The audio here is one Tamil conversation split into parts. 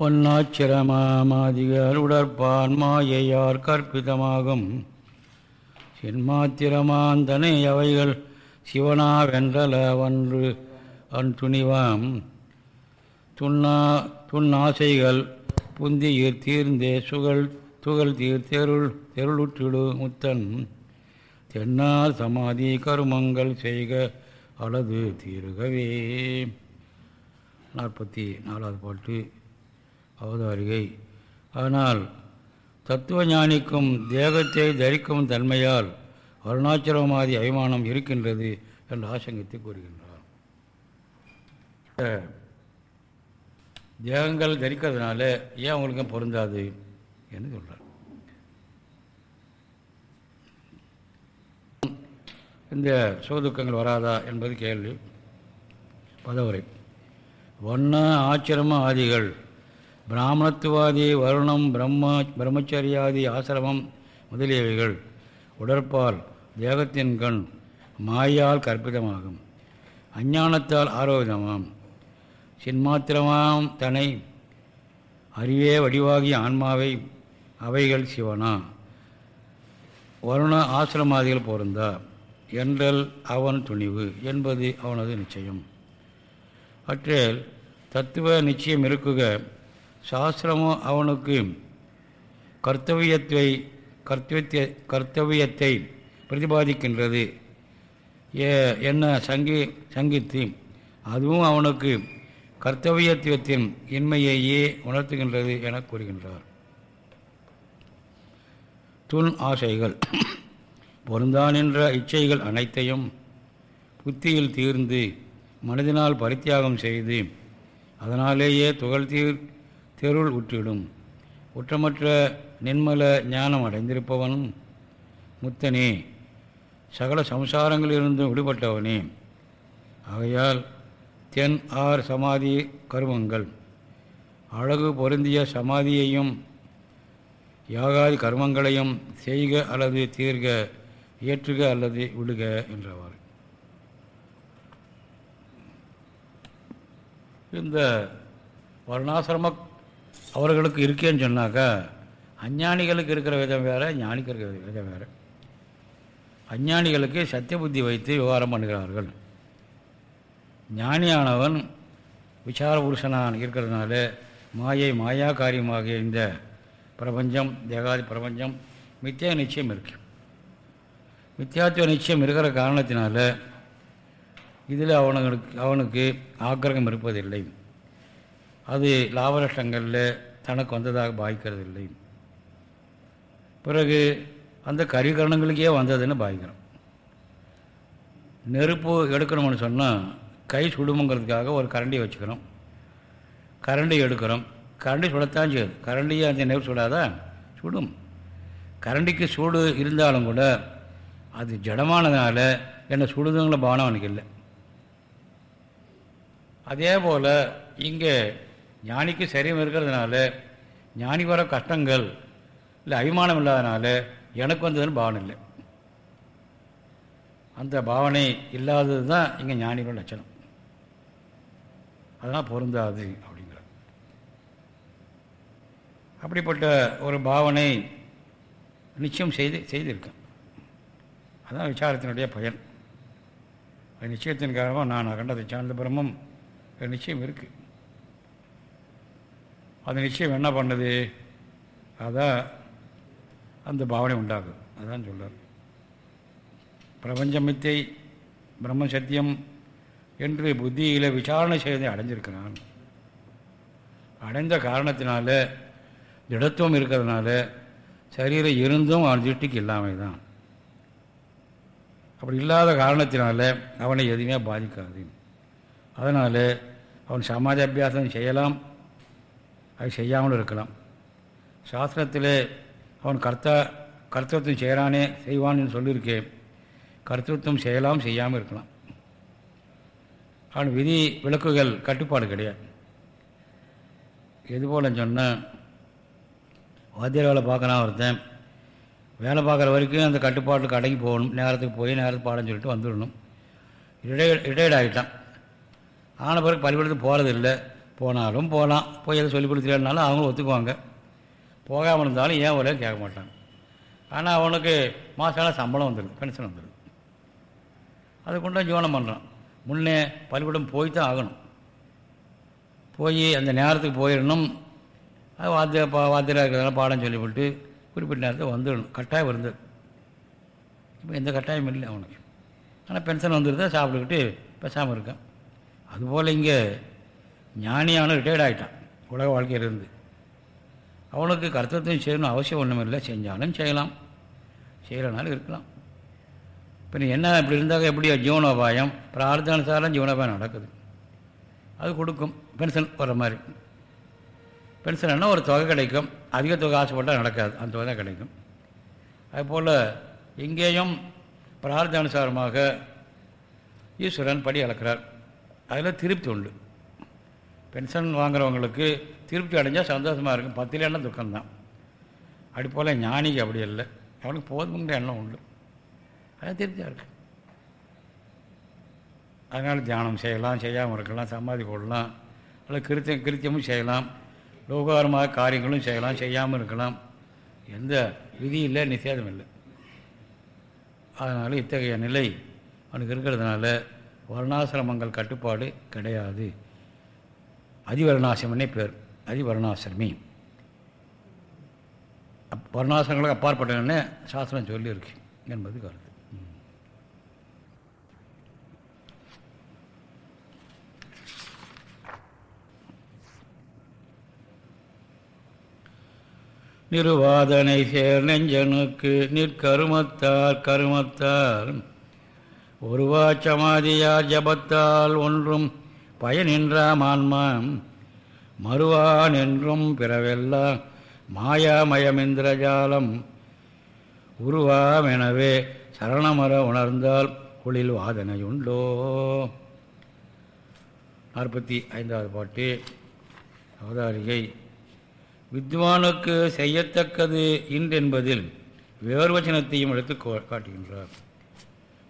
ஒன்னாச்சிரமாதிகள் உடற்பான் மாயையார் கற்பிதமாகும். சின்மாத்திரமாந்தனை அவைகள் சிவனாவென்றல ஒன்று அன் துணிவாம் துண்ணா துண்ணாசைகள் புந்தியிர் தீர்ந்தே சுகள் துகள் தீர் தெருள் தெருளுற்றிடு முத்தன். தென்னார் சமாதி கருமங்கள் செய்க அளது தீருகவே. நாற்பத்தி நாலாவது பாட்டு. அவதாரிகை. ஆனால் தத்துவ ஞானிக்கும் தேகத்தை தரிக்கும் தன்மையால் வருணாச்சலமாதி அபிமானம் இருக்கின்றது என்று ஆசங்கத்தை கூறுகின்றார். தேகங்கள் தரிக்கிறதுனால ஏன் அவங்களுக்கு பொருந்தாது என்று சொல்கிறார் இந்த சோதுக்கங்கள் வராதா என்பது கேள்வி. பதவுரை. வண்ண ஆச்சிரம ஆதிகள் பிராமணத்துவாதி வருணம் பிரம்ம பிரம்மச்சரியாதி ஆசிரமம் முதலியவைகள். உடற்பால் தேகத்தின் கண் மாயால் கற்பிதமாகும். அஞ்ஞானத்தால் ஆரோக்கியமாம் சின்மாத்திரமாம் தனை அறிவே வடிவாகிய ஆன்மாவை அவைகள் சிவனா. வருண ஆசிரமாதிகள் பொருந்தா என்றல் அவன் துணிவு என்பது அவனது நிச்சயம். அற்றில் தத்துவ நிச்சயம் இருக்குக சாஸ்திரமோ அவனுக்கு. கர்த்தவியத்தை கர்த்தவியத்தை கர்த்தவியத்தை பிரதிபாதிக்கின்றது. என்ன சங்கி சங்கித்து. அதுவும் அவனுக்கு கர்த்தவியத்துவத்தின் இன்மையையே உணர்த்துகின்றது என கூறுகின்றார். துன் ஆசைகள். பொருந்தான் என்ற இச்சைகள் அனைத்தையும் புத்தியில் தீர்ந்து மனதினால் பரித்தியாகம் செய்து அதனாலேயே துகள் தீர் தெருள் உற்றிடும். குற்றமற்ற நின்மல ஞானம் அடைந்திருப்பவனும் முத்தனே சகல சம்சாரங்களிலிருந்தும் விடுபட்டவனே. ஆகையால் தென் ஆர் சமாதி கருமங்கள். அழகு பொருந்திய சமாதியையும் யாகாதி கர்மங்களையும் செய்க அல்லது தீர்க ஏற்றுக அல்லது விடுக என்றவாறு. இந்த வர்ணாசிரம அவர்களுக்கு இருக்கேன்னு சொன்னாக்கா அஞ்ஞானிகளுக்கு இருக்கிற விதம் வேறு ஞானிக்கு இருக்கிற விதம் வேறு. அஞ்ஞானிகளுக்கு சத்திய புத்தி வைத்து விவகாரம் பண்ணுகிறார்கள். ஞானியானவன் விசார புருஷனான் இருக்கிறதுனால மாயை மாயா காரியமாகிய இந்த பிரபஞ்சம் தேகாதி பிரபஞ்சம் மித்தியா நிச்சயம் இருக்கு. மித்தியாத்துவ நிச்சயம் இருக்கிற காரணத்தினால இதில் அவனுக்கு அவனுக்கு ஆக்கிரகம் இருப்பதில்லை. அது லாபநஷ்டங்களில் தனக்கு வந்ததாக பாதிக்கிறதில்லை. பிறகு அந்த கரிகரணங்களுக்கே வந்ததுன்னு பாதிக்கிறோம். நெருப்பு எடுக்கணும்னு சொன்னால் கை சுடுமுங்கிறதுக்காக ஒரு கரண்டியை வச்சுக்கிறோம். கரண்டி எடுக்கிறோம். கரண்டி சுடத்தான் செய்யுது கரண்டியை அந்த நெருப்பு சுடாதா? சுடும். கரண்டிக்கு சூடு இருந்தாலும் கூட அது ஜடமானதுனால என்னை சுடுதுங்கிற பானம் அவனுக்கு இல்லை. அதே போல் இங்கே ஞானிக்கு சரீரம் இருக்கிறதுனால ஞானி வர கஷ்டங்கள் இல்லை அபிமானம் இல்லாதனால எனக்கு வந்ததுன்னு பாவனை இல்லை. அந்த பாவனை இல்லாதது தான் இங்கே ஞானிகளோட லட்சணம். அதெல்லாம் பொருந்தாது அப்படிங்கிற அப்படிப்பட்ட ஒரு பாவனை நிச்சயம் செய்து செய்திருக்கேன். அதுதான் விசாரத்தினுடைய பயன். அது நிச்சயத்தின் காரணமாக நான் அகண்டத்தை சார்ந்த பிரம்மம் நிச்சயம் இருக்குது அந்த நிச்சயம் என்ன பண்ணுது? அதான் அந்த பாவனை உண்டாகும் அதான் சொல்கிறார் பிரபஞ்சமித்தை பிரம்ம சத்தியம் என்று புத்தியில் விசாரணை செய்வதை அடைஞ்சிருக்கிறான். அடைந்த காரணத்தினால திடத்துவம் இருக்கிறதுனால சரீரம் இருந்தும் அவன் திருஷ்டிக்கு இல்லாமல் தான். அப்படி இல்லாத காரணத்தினால அவனை எதுவுமே பாதிக்காது. அதனால் அவன் சமாஜ அபியாசம் செய்யலாம். அது செய்யாமல் இருக்கலாம். சாஸ்திரத்தில் அவன் கர்த்தா கர்த்தத்துவம் செய்கிறானே செய்வான்னு சொல்லியிருக்கேன் கர்த்தத்துவம் செய்யலாம் செய்யாமல் இருக்கலாம். அவன் விதி விளக்குகள் கட்டுப்பாடு கிடையாது. எதுபோல் சொன்னால் வாத்தியார் வேலை பார்க்கலாம் ஒருத்தன் வேலை பார்க்குற வரைக்கும் அந்த கட்டுப்பாட்டுக்கு அடங்கி போகணும் நேரத்துக்கு போய் நேரத்துக்கு பாடம் சொல்லிட்டு வந்துடணும். ரிட்டையர்ட் ரிட்டையர்ட் ஆகிட்டான் ஆன பிறகு பள்ளிக்கூடத்துக்கு போகிறது இல்லை போனாலும் போகலாம். போய் எதுவும் சொல்லி கொடுத்துருனாலும் அவங்க ஒத்துக்குவாங்க. போகாமல் இருந்தாலும் ஏன் ஒரே கேட்க மாட்டாங்க. ஆனால் அவனுக்கு மாதம் சம்பளம் வந்துடும் பென்ஷன் வந்துடும் அது கொண்டு ஜீவனம் பண்ணுறான் முன்னே பள்ளிக்கூடம் போய் தான் ஆகணும். போய் அந்த நேரத்துக்கு போயிடணும். அது வாத்திய பா வாத்தியராக இருக்கிறதால பாடம் சொல்லிவிட்டு குறிப்பிட்ட நேரத்தில் வந்துடணும். கட்டாயம் இருந்தது இப்போ எந்த கட்டாயம் இல்லை அவனுக்கு. ஆனால் பென்ஷன் வந்துருந்தா சாப்பிட்டுக்கிட்டு பேசாமல் இருக்கான். அதுபோல் இங்கே ஞானியான ரிட்டையர்ட் ஆகிட்டான் உலக வாழ்க்கையிலிருந்து அவனுக்கு கர்த்தத்தையும் செய்யணும் அவசியம் ஒன்றும் இல்லை செஞ்சாலும் செய்யலாம். செய்யலைனாலும் இருக்கலாம். இப்போ என்ன இப்படி இருந்தாக்க எப்படி ஜீவனோபாயம் பிரார்த்தனுசாரம் ஜீவனோபாயம் நடக்குது. அது கொடுக்கும். பென்ஷன் வர மாதிரி. பென்ஷன்னா ஒரு தொகை கிடைக்கும். அதிக தொகை ஆசைப்பட்டால் நடக்காது. அந்த தொகை தான் கிடைக்கும். அதுபோல் இங்கேயும் பிரார்த்தானுசாரமாக ஈஸ்வரன் படி அளக்கிறார். அதில் திருப்தி உண்டு. பென்ஷன் வாங்குறவங்களுக்கு திருப்தி அடைஞ்சால் சந்தோஷமாக இருக்கும். பத்தில் எண்ணம் துக்கம்தான். அப்படி போல் ஞானிக்கு அப்படி இல்லை. அவனுக்கு போதுங்கிற எண்ணம் உண்டு. அது திருப்தியாக இருக்கு. அதனால் தியானம் செய்யலாம் செய்யாமல் இருக்கலாம் சமாதி கொள்ளலாம் அல்லது கிருத்தியம் கிருத்தியமும் செய்யலாம். லோகாரமாக காரியங்களும் செய்யலாம் செய்யாமல் இருக்கலாம். எந்த விதி இல்லை நிஷேதம் இல்லை. அதனால் இத்தகைய நிலை அவனுக்கு இருக்கிறதுனால வருணாசிரமங்கள் கட்டுப்பாடு கிடையாது. அதிவரணாசிரமனே பேர். அதிவரணாசிரமி. அப் வர்ணாசிரமங்களுக்கு சாஸ்திரம் சொல்லியிருக்கு என்பது கருத்து. நிருவாதனை சேர் நெஞ்சனுக்கு நிற்கருமத்தார் கருமத்தார். ஒருவா சமாதியார் ஜபத்தால் ஒன்றும் பயனின்றாம் ஆன்மாம் மறுவான் என்றும் பிறவெல்லாம் மாயாமயமிந்திரஜாலம். உருவாமெனவே சரணமர உணர்ந்தால் குளில் வாதனையுண்டோ. நாற்பத்தி ஐந்தாவது பாட்டு. அவதாரிகை வித்வானுக்கு செய்யத்தக்கது இன்றென்பதில் வேறு வச்சனத்தையும் எடுத்து காட்டுகின்றார்.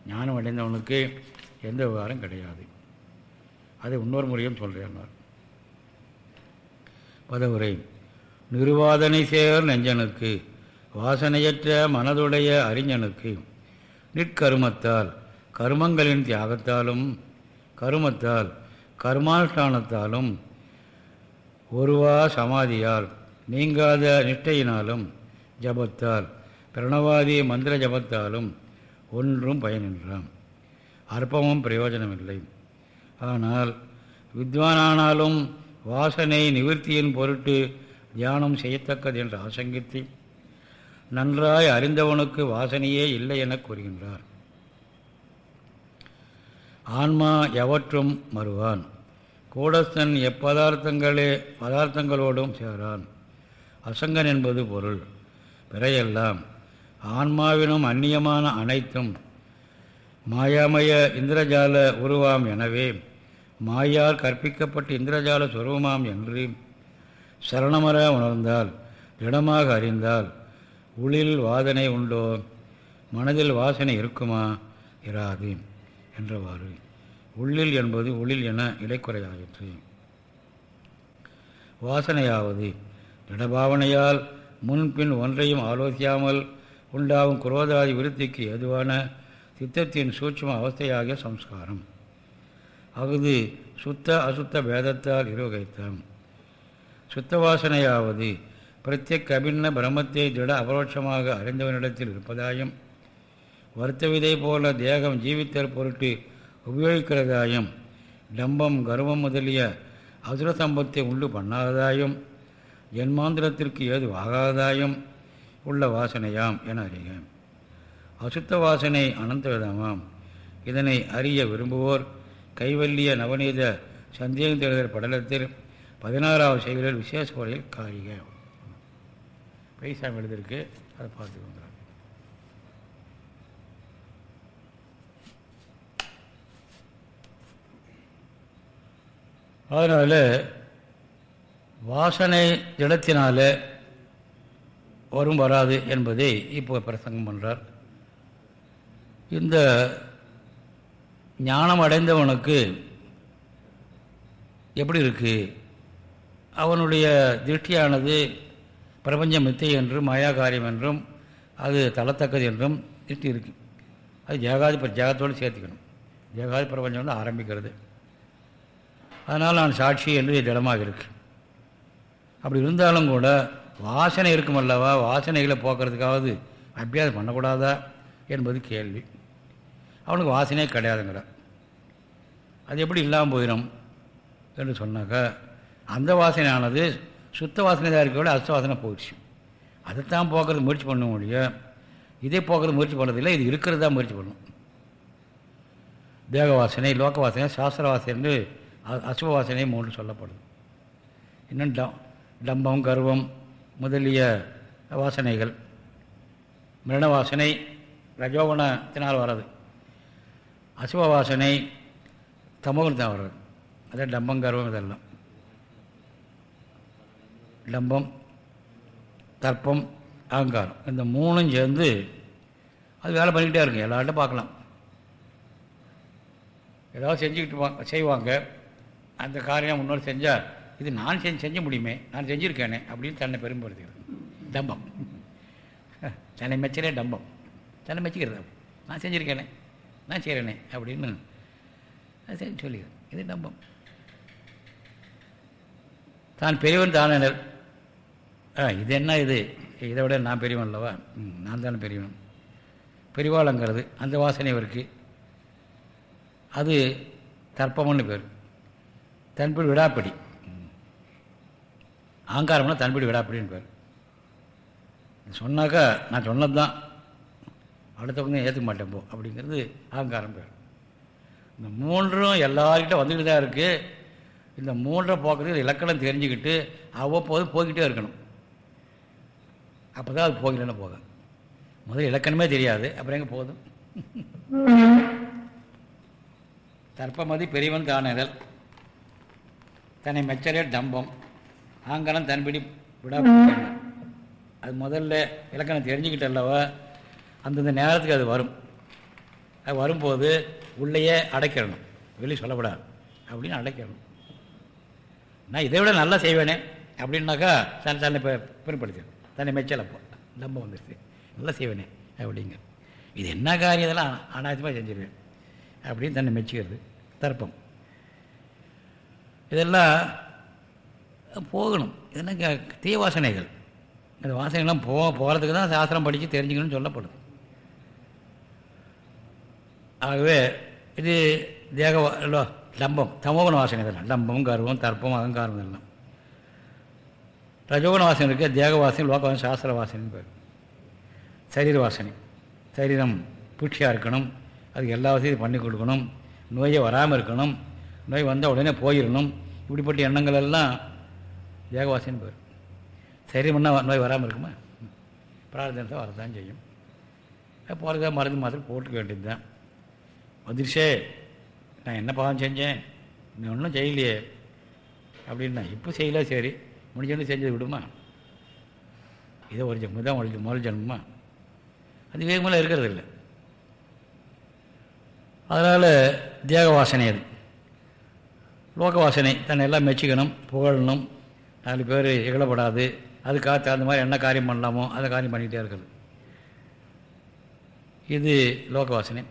ஞானம் அடைந்தவனுக்கு எந்த விவகாரம் கிடையாது. அதை இன்னொரு முறையும் சொல்கிறார் பதவுரை. நிருவாதனை சேர் நெஞ்சனுக்கு வாசனையற்ற மனதுடைய அறிஞனுக்கு. நிற்கருமத்தால் கருமங்களின் தியாகத்தாலும் கருமத்தால் கர்மானுஷ்டானத்தாலும் ஒருவா சமாதியால் நீங்காத நிஷ்டையினாலும் ஜபத்தால் பிரணவாதி மந்திர ஜபத்தாலும் ஒன்றும் பயனின்றான் அற்பமும் பிரயோஜனமில்லை. ஆனால் வித்வானானாலும் வாசனை நிவர்த்தியின் பொருட்டு தியானம் செய்யத்தக்கது என்று ஆசங்கித்து நன்றாய் அறிந்தவனுக்கு வாசனையே இல்லை என கூறுகின்றார். ஆன்மா எவற்றும் மறுவான். கூடஸ்தன் எப்பதார்த்தங்களே பதார்த்தங்களோடும் சேரான். அசங்கன் என்பது பொருள். பிறையெல்லாம் ஆன்மாவினும் அந்நியமான அனைத்தும் மாயாமய இந்திரஜால உருவாம் எனவே மாயால் கற்பிக்கப்பட்ட இந்திரஜால சுரூபமாம் என்று சரணமர உணர்ந்தால் திடமாக அறிந்தால் உளில் வாதனை உண்டோ மனதில் வாசனை இருக்குமா இராது என்றவாறு. உள்ளில் என்பது உளில் என இலைக்குறையாயிற்று வாசனையாவது திடபாவனையால் முன்பின் ஒன்றையும் ஆலோசியாமல் உண்டாகும் குரோதாதி விருத்திக்கு எதுவான சித்தத்தின் சூட்சம அவஸ்தையாகிய சம்ஸ்காரம். அகுது சுத்த அசுத்த பேதத்தால் இருவகைத்தான் சுத்த வாசனையாவது பிரத்யக் அபின்ன பிரம்மத்தை திட அபரோட்சமாக அறிந்தவனிடத்தில் இருப்பதாயும் வருத்த விதை போல தேகம் ஜீவித்தல் பொருட்டு உபயோகிக்கிறதாயும் டம்பம் கர்வம் முதலிய அசுர சம்பத்தை உண்டு பண்ணாததாயும் ஜென்மாந்திரத்திற்கு ஏது ஆகாததாயும் உள்ள வாசனையாம் என அறிக. அசுத்த வாசனை அனந்த விதமாம் இதனை அறிய விரும்புவோர் கைவல்லிய நவநீத சந்தேகம் தேர்தல் படலத்தில் பதினாறாவது செய்திகளில் விசேஷ முறையில் காரிக. பைசாமி எழுதிருக்கு அதை பார்த்துக்கோங்க அதனால் வாசனை திடத்தினால வரும் வராது என்பதை இப்போ பிரசங்கம் பண்ணுறார் இந்த ஞானம் அடைந்தவனுக்கு எப்படி இருக்குது அவனுடைய திருஷ்டியானது பிரபஞ்சம் மித்தை என்றும் மாயாகாரியம் என்றும் அது தளத்தக்கது என்றும் திருஷ்டி இருக்கு. அது ஜெகாதி ஜெகத்தோடு சேர்த்துக்கணும். ஜெகாதி பிரபஞ்சம் வந்து ஆரம்பிக்கிறது. அதனால் நான் சாட்சி என்று திடமாக இருக்கு. அப்படி இருந்தாலும் கூட வாசனை இருக்கும் அல்லவா வாசனைகளை போக்குறதுக்காவது அபியாசம் பண்ணக்கூடாதா? என்பது கேள்வி. அவனுக்கு வாசனையே கிடையாதுங்கிற அது எப்படி இல்லாமல் போயிடும் என்று சொன்னாக்கா அந்த வாசனையானது சுத்த வாசனை தான் இருக்க விட அசுத்த வாசனை போயிடுச்சு. அதைத்தான் போக்குறது முயற்சி பண்ண முடியும் இதே போக்குறது முயற்சி பண்ணுறதில்லை இது இருக்கிறது தான் முயற்சி பண்ணும். தேக வாசனை லோக வாசனை சாஸ்திர வாசனை அசுப வாசனை மூன்று சொல்லப்படுது. இன்னும் டம் டம்பம் கர்வம் முதலிய வாசனைகள். மிரண வாசனை ரஜோகுணத்தினால் வர்றது. அசுப வாசனை தமோகுணத்தான் வர்றது. அதான் டம்பம் கர்வம் இதெல்லாம். டம்பம் தர்ப்பம் அகங்காரம். இந்த மூணும் சேர்ந்து அது வேலை பண்ணிக்கிட்டே இருக்கும். எல்லார்ட்ட பார்க்கலாம். ஏதாவது செஞ்சுக்கிட்டு செய்வாங்க. அந்த காரியம் முன்னோர் செஞ்சால் இது நான் செஞ்சு செஞ்ச முடியுமே நான் செஞ்சுருக்கேனே அப்படின்னு தன்னை பெருமைப்படுத்துகிறது டம்பம் தன்னை மெச்சனே டம்பம் தன்னை மெச்சிக்கிறது நான் செஞ்சுருக்கேனே. நான் செய்கிறேனே அப்படின்னு. சரி சொல்லிக்கிறேன் இது நம்பம் தான் பெரியவன் தானனர் ஆ இது என்ன இது? இதை விட நான் பெரியவன் அல்லவா? ம் நான் தானே பெரியவன். பெரிவாளங்கிறது அந்த வாசனை இவருக்கு. அது தர்ப்பம்னு பேர். தன்பிடி விடாப்படி. ஆங்காரம்னா தன்பிடி விடாப்படின்னு பேர். சொன்னாக்கா நான் சொன்னது தான் அடுத்தவங்க ஏற்றுக்க மாட்டேன் போ அப்படிங்கிறது அகங்காரம் பேர். இந்த மூன்றும் எல்லார்கிட்ட வந்துக்கிட்டு தான் இருக்குது இந்த மூன்றை போக்குறது இலக்கணம் தெரிஞ்சுக்கிட்டு அவ்வப்போது போய்கிட்டே இருக்கணும். அப்போ தான் அது போகலன்னு போகும் முதல் இலக்கணமே தெரியாது அப்புறம் எங்கே போதும் தர்ப்பமதி பெரியவன் காணல் தன்னை மெச்சரே தம்பம். ஆங்கலம் தன்பிடி விடா அது முதல்ல இலக்கணம் தெரிஞ்சுக்கிட்டு அல்லவா அந்தந்த நேரத்துக்கு அது வரும். அது வரும்போது உள்ளேயே அடைக்கிறணும் வெளியே சொல்லப்படாது. அப்படின்னு அடைக்கிறணும் நான் இதை விட நல்லா செய்வேனே. அப்படின்னாக்கா தன்னை தன்னை பின்படுத்தி தன்னை மெச்சலப்போ நம்ப வந்துடுச்சு நல்லா செய்வேனே அப்படிங்க. இது என்ன காரியம்? இதெல்லாம் அனாயசமாக செஞ்சிருவேன். அப்படின்னு தன்னை மெச்சிக்கிறது தர்ப்பம். இதெல்லாம் போகணும். இதெல்லாம் தீ வாசனைகள். அந்த வாசனைகள்லாம் போ போகிறதுக்கு தான் சாஸ்திரம் படித்து தெரிஞ்சுக்கணும்னு சொல்லப்படுது. ஆகவே இது தேக லம்பம் தமோகுண வாசனை இதெல்லாம். லம்பம் கர்வம் தர்ப்பம் அகங்காரம் இதெல்லாம். ரஜோகுண வாசனை இருக்குது தேக வாசனை லோக வாசனை சாஸ்திர வாசனைன்னு பேர். சரீர வாசனை சரீரம் பூச்சியாக இருக்கணும். அதுக்கு எல்லா வசதியும் பண்ணி கொடுக்கணும். நோயை வராமல் இருக்கணும். நோய் வந்தால் உடனே போயிடணும். இப்படிப்பட்ட எண்ணங்கள் எல்லாம் தேகவாசின்னு பேர். சரீரம்னா நோய் வராமல் இருக்குமா? பிரார்த்தனை வரதான் செய்யும். போகிறதா மருந்து மாத்திரம் போட்டுக்க வேண்டியது தான் வந்துருச்சே. நான் என்ன பாவம் செஞ்சேன்? நான் ஒன்றும் செய்யலையே. அப்படின்னா இப்போ செய்யல சரி. முடிஞ்சோன்னு செஞ்சது விடுமா? இதை ஒரு ஜென்மம் தான் ஒரு முதல் ஜென்மமா? அது வேகமெல்லாம் இருக்கிறது இல்லை அதனால் தேக வாசனை அது. லோக வாசனை தன்னை எல்லாம் மெச்சிக்கணும் புகழணும். நாலு பேர் இகழப்படாது. அதுக்காக தகுந்த மாதிரி என்ன காரியம் பண்ணலாமோ அதை காரியம் பண்ணிக்கிட்டே இருக்கிறது. இது லோக வாசனை.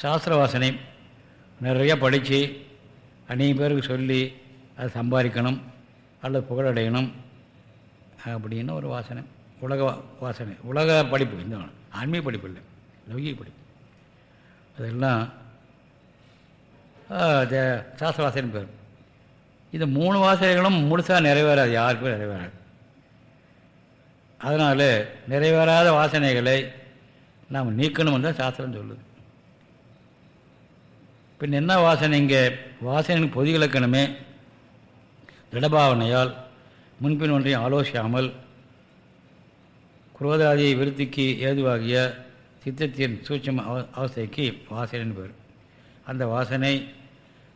சாஸ்திர வாசனை நிறைய படித்து அநேக பேருக்கு சொல்லி அதை சம்பாதிக்கணும் அல்லது புகழடையணும் அப்படின்னு ஒரு வாசனை. உலக வாசனை. உலக படிப்பு இந்த ஆன்மீக படிப்பு இல்லை. லௌகிக படிப்பு. அதெல்லாம் சாஸ்திர வாசனை பேர். இந்த மூணு வாசனைகளும் முழுசாக நிறைவேறாது யாருக்கும் நிறைவேறாது. அதனால் நிறைவேறாத வாசனைகளை நாம் நீக்கணும்னு தான் சாஸ்திரம் சொல்லுது. பின் என்ன வாசனை இங்கே? வாசனையின் பொது இலக்கணமே திடபாவனையால் முன்பின் ஒன்றையும் ஆலோசியாமல் குரோதாதி விருத்திக்கு ஏதுவாகிய சித்தத்தின் சூட்சம அவ அவஸ்தைக்கு வாசனைன்னு பேர். அந்த வாசனை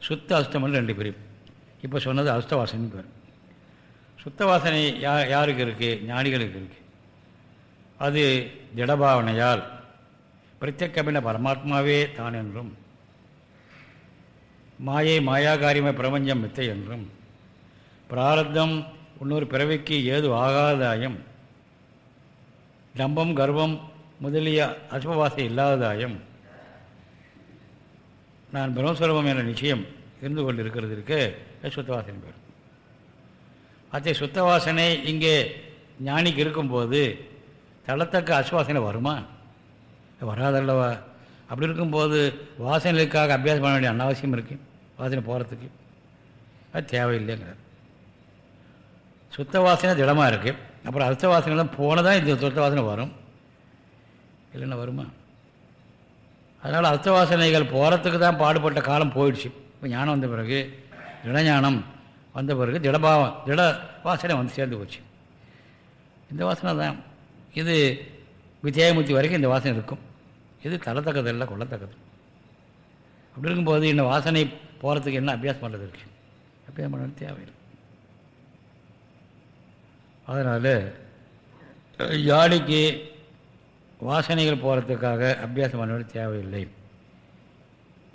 சுத்த அஷ்டமல் ரெண்டு பிரிவு இப்போ சொன்னது அஸ்த வாசனை பேர். சுத்த வாசனை யா யாருக்கு இருக்குது ஞானிகளுக்கு இருக்குது அது திடபாவனையால் பிரத்யக்கமின பரமாத்மாவே தான் என்றும் மாயை மாயாகாரியமை பிரபஞ்சம் மித்தை என்றும் பிராரத்தம் இன்னொரு பிறவிக்கு ஏது ஆகாததாயும் டம்பம் கர்வம் முதலிய அசுபவாசை இல்லாததாயும் நான் பிரம்மஸ்வரூபம் என்ற நிச்சயம் இருந்து கொண்டு இருக்கிறதுக்கு சுத்தவாசனை பேர் அத்தை சுத்தவாசனை இங்கே ஞானிக்கு இருக்கும்போது தளத்தக்க அசுவாசனை வருமா? வராதல்லவா? அப்படி இருக்கும்போது வாசனைக்காக அபியாசம் பண்ண வேண்டிய அனாவசியம் இருக்குது வாசனை போகிறதுக்கு அது தேவையில்லைங்கிறார். சுத்த வாசனை திடமாக இருக்குது அப்புறம் அர்த்த வாசனைலாம் போனதான் இந்த சுத்த வாசனை வரும். இல்லைன்னா வருமா? அதனால் அர்த்த வாசனைகள் போகிறதுக்கு தான் பாடுபட்ட காலம் போயிடுச்சு. இப்போ ஞானம் வந்த பிறகு திடஞானம் வந்த பிறகு திடபாவம் திட வாசனை வந்து சேர்ந்து போச்சு. இந்த வாசனை தான். இது வித்தியாயமூர்த்தி வரைக்கும் இந்த வாசனை இருக்கும். இது தரத்தக்கது இல்லை கொள்ளத்தக்கது. அப்படி இருக்கும்போது இந்த வாசனை போகிறதுக்கு என்ன அபியாசம் பண்ணுறது இருக்கு? அபியாசம் பண்ணுறது தேவையில்லை. அதனால் யாழிக்கு வாசனைகள் போகிறதுக்காக அபியாசம் பண்ண வேண்டிய தேவையில்லை.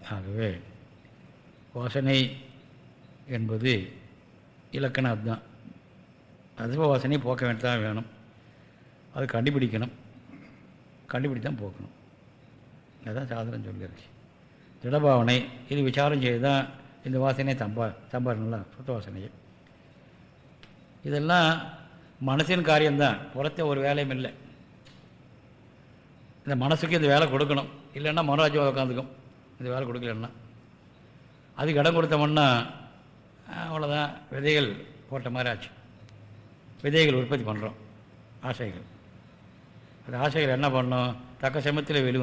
ஆகவே வாசனை என்பது இலக்கணம் அதுதான். அதுவ வாசனை போக்க வேண்டியதான் வேணும். அது கண்டுபிடிக்கணும். கண்டுபிடித்து தான் போக்கணும். அதுதான் சாதனம் சொல்லியிருக்கு. திடபாவனை இது விசாரம் செய்து தான் இந்த வாசனையை தம்பா தம்பாருங்களா சுத்த வாசனையை இதெல்லாம் மனசின் காரியம்தான். புறத்த ஒரு வேலையும் இல்லை. இந்த மனசுக்கு இந்த வேலை கொடுக்கணும். இல்லைன்னா மனோராஜ்யம் உட்காந்துக்கும். இந்த வேலை கொடுக்கலன்னா. அதுக்கு இடம் கொடுத்தோம்னா அவ்வளோதான் விதைகள் போட்ட மாதிரி ஆச்சு. விதைகள் உற்பத்தி பண்ணுறோம் ஆசைகள். அந்த ஆசைகள் என்ன பண்ணோம்? தக்க சமயத்தில் வெளி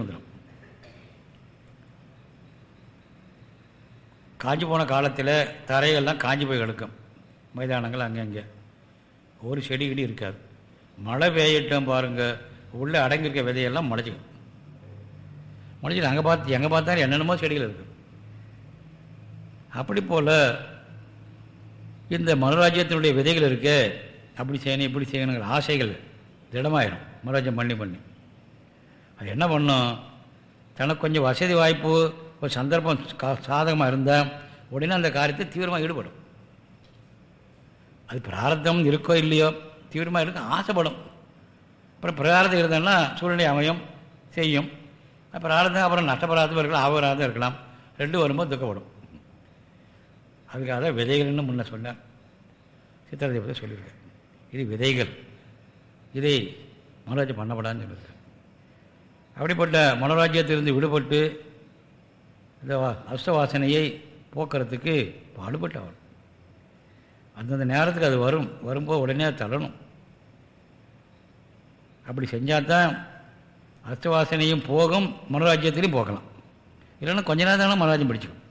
காஞ்சி போன காலத்தில் தரையெல்லாம் காஞ்சி போய் கிடக்கும். மைதானங்கள் அங்கங்கே ஒரு செடி கிடி இருக்காது. மழை பெய்யட்டும் பாருங்கள் உள்ளே அடங்கியிருக்க விதையெல்லாம் முளைச்சிக்கும் முளைச்சிட்டு அங்கே பார்த்து எங்கே பார்த்தாலும் என்னென்னமோ செடிகள் இருக்குது அப்படி போல் இந்த மனோராஜ்யத்தினுடைய விதைகள் இருக்கு. அப்படி செய்யணும் இப்படி செய்யணுங்கிற ஆசைகள் திடமாயிரும். மனோராஜ்யம் பண்ணி பண்ணி. அது என்ன பண்ணும்? தனக்கு கொஞ்சம் வசதி வாய்ப்பு ஒரு சந்தர்ப்பம் சாதகமாக இருந்தால் உடனே அந்த காரியத்தை தீவிரமாக ஈடுபடும். அது பிரார்த்தம் இருக்கோ இல்லையோ தீவிரமாக இருக்கும் ஆசைப்படும். அப்புறம் பிரார்த்தம் இருந்தேன்னா சூழ்நிலை அமையும் செய்யும். பிரார்த்தம் அப்புறம் நஷ்டப்பிரார்த்தம் இருக்கலாம் ஆபராதம் இருக்கலாம். ரெண்டு வரும்போது துக்கப்படும். அதுக்காக தான் விதைகள்னு முன்ன சொன்னார் சித்திரத்தை பற்றி சொல்லியிருக்கேன். இது விதைகள். இதை மனோராஜ்யம் பண்ணப்படாதுன்னு சொல்லியிருக்கேன். அப்படிப்பட்ட மனோராஜ்யத்திலிருந்து விடுபட்டு இந்த அஷ்டவாசனையை போக்குறதுக்கு பாடுபட்டவன். அந்தந்த நேரத்துக்கு அது வரும். வரும்போது உடனே தள்ளணும் அப்படி செஞ்சால் தான் அஷ்டவாசனையும் போகும் மனோராஜ்யத்திலையும் போகலாம் இல்லைன்னா கொஞ்ச நேரம் தானே மனோராஜ்யம் பிடிச்சிக்கும்.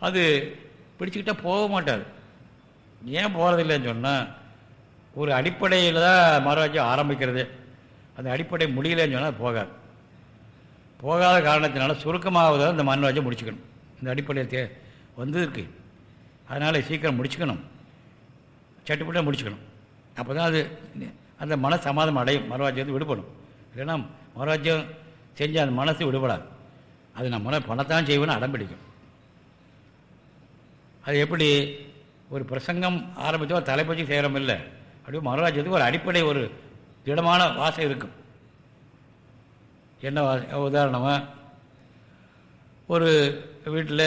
அது பிடிச்சிக்கிட்டால் போக மாட்டாது. ஏன் போகிறதில்லைன்னு சொன்னால் ஒரு அடிப்படையில் தான் மனோராஜ்யம் ஆரம்பிக்கிறது. அந்த அடிப்படை முடியலன்னு சொன்னால் போகாது. போகாத காரணத்தினால சுருக்கமாவதாக இந்த மன்னராஜை முடிச்சுக்கணும். இந்த அடிப்படையில் தே வந்ததுக்கு. அதனால் சீக்கிரம் முடிச்சுக்கணும். சட்டுப்பட்டு முடிச்சுக்கணும். அப்போ தான் அது அந்த மன சமாதம் அடையும். மனோராஜ்யம் விடுபடும். இல்லைன்னா மனோராஜ்யம் செஞ்சு அந்த மனசு விடுபடாது. அது நம்ம மன பணத்தான் செய்வோன்னு அடம்பிடிக்கும் அது எப்படி ஒரு பிரசங்கம் ஆரம்பித்தோ தலைப்பற்றி செய்கிறோம் இல்லை. அப்படியே மனோராஜ்யத்துக்கு ஒரு அடிப்படை ஒரு திடமான வாசை இருக்கும். என்ன உதாரணமாக ஒரு வீட்டில்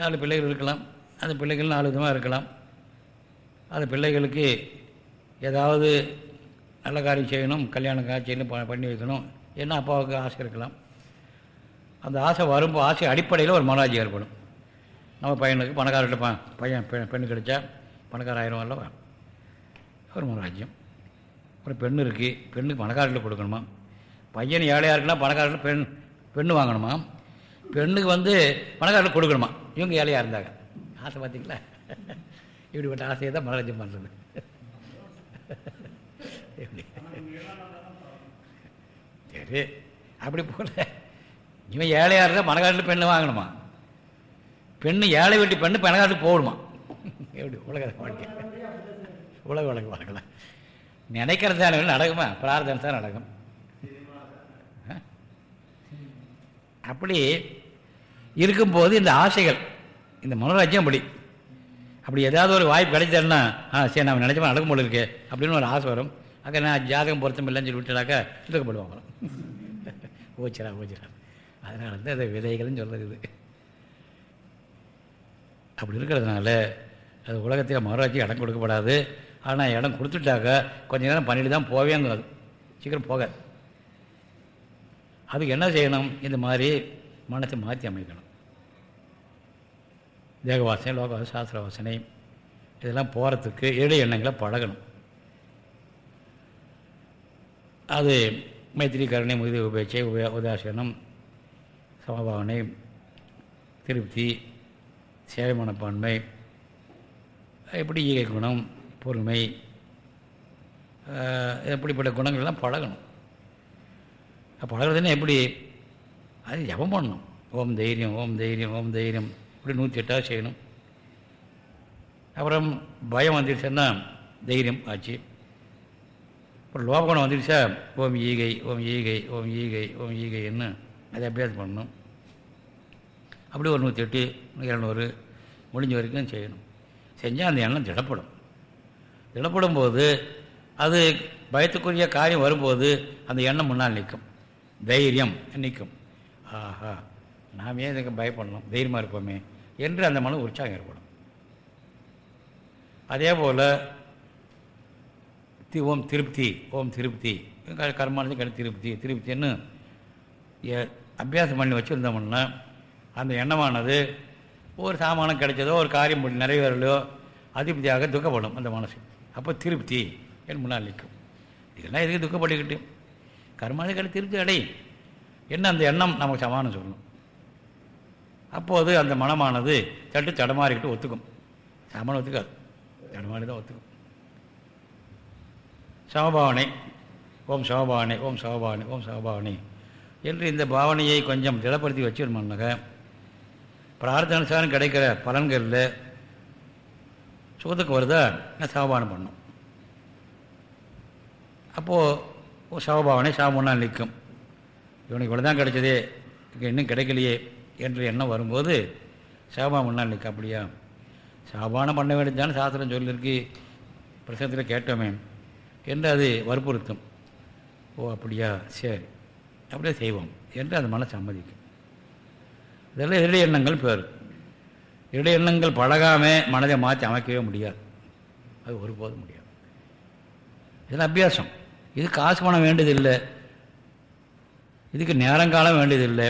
நாலு பிள்ளைகள் இருக்கலாம். அந்த பிள்ளைகள் நாலு விதமாக இருக்கலாம். அந்த பிள்ளைகளுக்கு ஏதாவது நல்ல காரியம் செய்யணும் கல்யாணம் காட்சியும் பண்ணி வைக்கணும். என்ன அப்பாவுக்கு ஆசை இருக்கலாம். அந்த ஆசை வரும்போது ஆசை அடிப்படையில் ஒரு மனோராஜ்யம் ஏற்படும். நம்ம பையனுக்கு பணக்காரர்கிட்ட ப பையன் பெண் பெண்ணு கிடைச்சா பணக்கார ஆயிரம் அல்லவா? ஒரு மனராஜ்யம் ஒரு பெண் இருக்குது பெண்ணுக்கு பணக்காரர்கிட்ட கொடுக்கணுமா? பையன் ஏழையாக இருக்கலாம் பணக்காரர்கள் பெண் பெண்ணு வாங்கணுமா? பெண்ணுக்கு வந்து பணக்காரர்கள் கொடுக்கணுமா? இவங்க ஏழையாக இருந்தாங்க. ஆசை பார்த்தீங்களா? இப்படிப்பட்ட ஆசையை தான் மனோரஞ்சம் பண்ணுறது எப்படி? சரி. அப்படி போல. இவன் ஏழையாக இருந்தால் பணக்காரர்கள் பெண்ணு வாங்கணுமா? பெண்ணு ஏழை வெட்டி பெண்ணு பணக்காரத்துக்கு போகணுமா? எப்படி உலக வாழ்க்கை? உலக உலக வாழ்க்கலாம் நினைக்கிறது தானே நடக்குமா? பிரார்த்தனை தான் நடக்கும். அப்படி இருக்கும்போது இந்த ஆசைகள் இந்த மனோராஜ்யம் அப்படி. அப்படி ஏதாவது ஒரு வாய்ப்பு கிடைச்சதுன்னா ஆ சரி நான் நினச்சமா நடக்கும் போல இருக்கே அப்படின்னு ஒரு ஆசை வரும். அங்கே நான் ஜாதகம் பொருத்தம் இல்லைன்னு சொல்லி விட்டுடாக்கா இழுக்கப்படுவாங்க ஓச்சிரா ஓச்சிரா அதனால தான் அதை விதைகள்னு சொல்கிறது இது. அப்படி இருக்கிறதுனால அது உலகத்தில் மறுராட்சி இடம் கொடுக்கப்படாது. ஆனால் இடம் கொடுத்துட்டாக்கா கொஞ்ச நேரம் பண்ணிட்டு தான் போவேங்கிறது. சீக்கிரம் போகாது. அதுக்கு என்ன செய்யணும்? இந்த மாதிரி மனசை மாற்றி அமைக்கணும். தேக வாசனை லோக சாஸ்திர வாசனை இதெல்லாம் போகிறதுக்கு இடை எண்ணங்களை பழகணும். அது மைத்திரி கருணை முகிதி உபேட்சை உபய உதாசீனம் சமபாவனை திருப்தி சேவை மனப்பான்மை எப்படி ஈகை குணம் பொறுமை இப்படிப்பட்ட குணங்கள்லாம் பழகணும். பழகிறதுனா எப்படி? அது ஜபம் பண்ணணும். ஓம் தைரியம் ஓம் தைரியம் ஓம் தைரியம். இப்படி நூற்றி எட்டாக செய்யணும். அப்புறம் பயம் வந்துடுச்சுன்னா தைரியம் ஆச்சு. அப்புறம் லோபகுணம் வந்துடுச்சா ஓம் ஈகை ஓம் ஈகை ஓம் ஈகை ஓம் ஈகைன்னு அதை அபியாசம் பண்ணணும். அப்படி ஒரு நூற்றி எட்டு இரநூறு முடிஞ்ச வரைக்கும் செய்யணும். செஞ்சால் அந்த எண்ணம் திடப்படும். திடப்படும் போது அது பயத்துக்குரிய காரியம் வரும்போது அந்த எண்ணம் முன்னால் நிற்கும். தைரியம் நிற்கும். ஆஹா நாம் ஏன் இதுக்கு பயப்படணும்? தைரியமாக இருப்போமே என்று அந்த மனம் உற்சாகம் ஏற்படும். அதே போல் தி ஓம் திருப்தி ஓம் திருப்தி க- கர்மானது கிடை திருப்தி திருப்தின்னு அபியாசம் பண்ணி வச்சுருந்தோம்னா அந்த எண்ணமானது ஒரு சாமானம் கிடைச்சதோ ஒரு காரியம் பண்ணி நிறைவேறலையோ அதிருப்தியாக துக்கப்படும் அந்த மனசு. அப்போ திருப்தி என் முன்னால் நிற்கும். இதெல்லாம் எதுக்கு துக்கப்பட்டுக்கிட்டு கர்மானது திருப்தி அடையும் என்ன அந்த எண்ணம்? நமக்கு சமானம் சொல்லணும். அப்போது அந்த மனமானது தட்டு தடமாறிக்கிட்டு ஒத்துக்கும். சமணம் ஒத்துக்காது. தடமாறி தான் ஒத்துக்கும். சமபாவனை. ஓம் சமபாவனை ஓம் சமபாவனை ஓம் சமபாவனை என்று இந்த பாவனையை கொஞ்சம் திடப்படுத்தி வச்சிருந்தோம்னாக்க பிரார்த்தனுசாரம் கிடைக்கிற பலன்களில் சுகத்துக்கு வருதா? நான் சமபானம் பண்ணும்? அப்போது சவபாவனை சாமுன்னால் நிற்கும். இவனுக்கு இவ்வளோ தான் கிடைச்சதே இன்னும் கிடைக்கலையே என்று எண்ணம் வரும்போது சாபா முன்னால் நிற்க அப்படியா? சாபானம் பண்ண வேண்டியதான சாஸ்திரம் சொல்லியிருக்கு. பிரசங்கத்தில் கேட்டோமே என்று அது வற்புறுத்தும். ஓ அப்படியா? சரி. அப்படியே செய்வோம் என்று அந்த மன சம்மதிக்கும் இதெல்லாம் இரடை எண்ணங்கள் பேர். இரடை எண்ணங்கள் பழகாமல் மனதை மாற்றி அமைக்கவே முடியாது. அது ஒருபோதும் முடியாது. இதெல்லாம் அபியாசம். இது காசு பணம் வேண்டியதில்லை. இதுக்கு நேரங்காலம் வேண்டியதில்லை.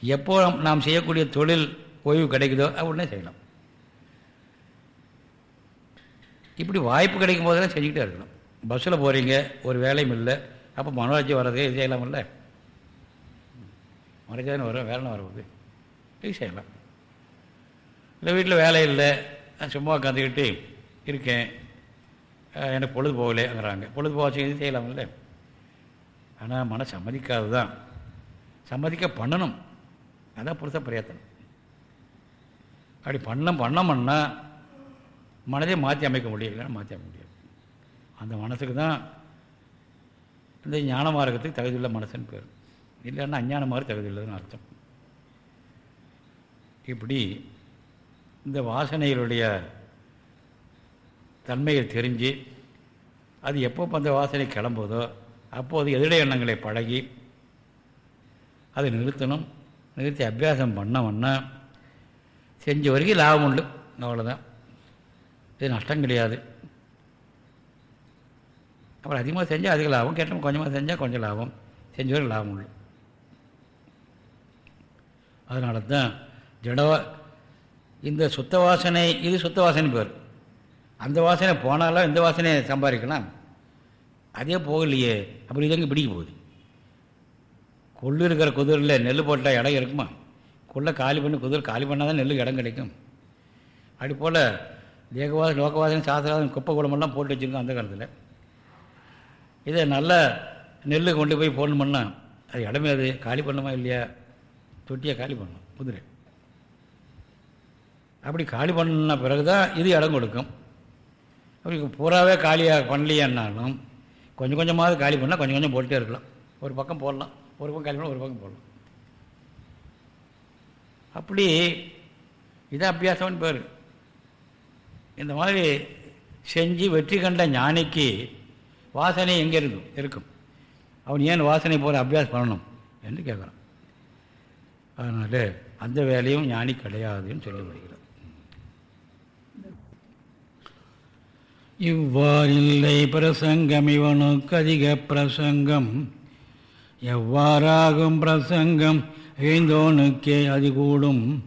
எப்போ நாம் செய்யக்கூடிய தொழில் ஓய்வு கிடைக்குதோ உடனே செய்யலாம். இப்படி வாய்ப்பு கிடைக்கும் போதெல்லாம் செஞ்சுக்கிட்டே இருக்கணும். பஸ்ஸில் போகிறீங்க ஒரு வேலையும் இல்லை. அப்போ மனோராட்சி வர்றதுக்கு இது செய்யலாமில்ல மனோராட்சி வரும் வேலை வருவது? இது செய்யலாம். இல்லை வீட்டில் வேலை இல்லை. நான் சும்மா உட்காந்துக்கிட்டு இருக்கேன். எனக்கு பொழுது போகலேங்கிறாங்க பொழுது போக இது செய்யலாம்ல. ஆனால் மன சம்மதிக்காது தான் சம்மதிக்க பண்ணணும். அதான் புருஷ பிரயத்தனம். அப்படி பண்ண பண்ணோம்னா மனதை மாற்றி அமைக்க முடியலைன்னு மாற்றி அமைக்க முடியாது. அந்த மனசுக்கு தான் இந்த ஞான மார்க்கத்துக்கு தகுதியுள்ள மனசுன்னு பேர். இல்லைன்னா அஞ்ஞான மாதிரி தகுதியுள்ளதுன்னு அர்த்தம். இப்படி இந்த வாசனைகளுடைய தன்மையை தெரிஞ்சு அது எப்போ அந்த வாசனை கிளம்புதோ அப்போது எதிர எண்ணங்களை பழகி அதை நிறுத்தணும் நிறுத்தி அபியாசம் பண்ணோம்னா செஞ்ச வரைக்கும் லாபம் உண்டு. அவ்வளோதான் இது நஷ்டம் கிடையாது. அப்புறம் அதிகமாக செஞ்சால் அதிக லாபம் கேட்டோம் கொஞ்சமாக செஞ்சால் கொஞ்சம் லாபம். செஞ்ச வரைக்கும் லாபம் உண்டு. அதனால தான் ஜட இந்த சுத்த வாசனை இது சுத்த வாசனை பேர். அந்த வாசனை போனாலும் இந்த வாசனையை சம்பாதிக்கலாம். அதே போகலையே. அப்படி இது எங்கே பிடிக்க போகுது. கொள்ளு இருக்கிற குதிரில் நெல் போட்டால் இடம் இருக்குமா? கொள்ளை காலி பண்ணி குதிரை காலி பண்ணால் தான் நெல்லுக்கு இடம் கிடைக்கும். அப்படி போல் தேகவாசம் லோகவாசம் சாஸ்திரவாசம் குப்பை குளமெல்லாம் போட்டு வச்சுருக்கோம் அந்த காலத்தில். இதை நல்லா நெல் கொண்டு போய் போடணுமுன்னா அது இடமே அது காலி பண்ணுமா இல்லையா? தொட்டியை காலி பண்ணணும் குதிரை. அப்படி காலி பண்ண பிறகு தான் இது இடம் கொடுக்கும். அவருக்கு பூராவே காலியாக பண்ணலையான்னாலும் கொஞ்சம் கொஞ்சமாவது காலி பண்ணால் கொஞ்சம் கொஞ்சம் போட்டுட்டே இருக்கலாம். ஒரு பக்கம் போடலாம். ஒரு பக்கம் காலி பண்ணால் ஒரு பக்கம் போடலாம். அப்படி இதான் அபியாசம்னு பேர். இந்த மாதிரி செஞ்சு வெற்றி கண்ட ஞானிக்கு வாசனை எங்கே இருக்கும்? இருக்கும். அவன் ஏன் வாசனை போகிற அபியாசம் பண்ணணும் என்று கேட்குறான் அதனால் அந்த வேலையும் ஞானி கிடையாதுன்னு சொல்லி இவ்வாறில்லை பிரசங்கம் இவனுக்கு அதிக பிரசங்கம். எவ்வாறாகும் பிரசங்கம்? எழுந்தோனுக்கே அதிகூடும்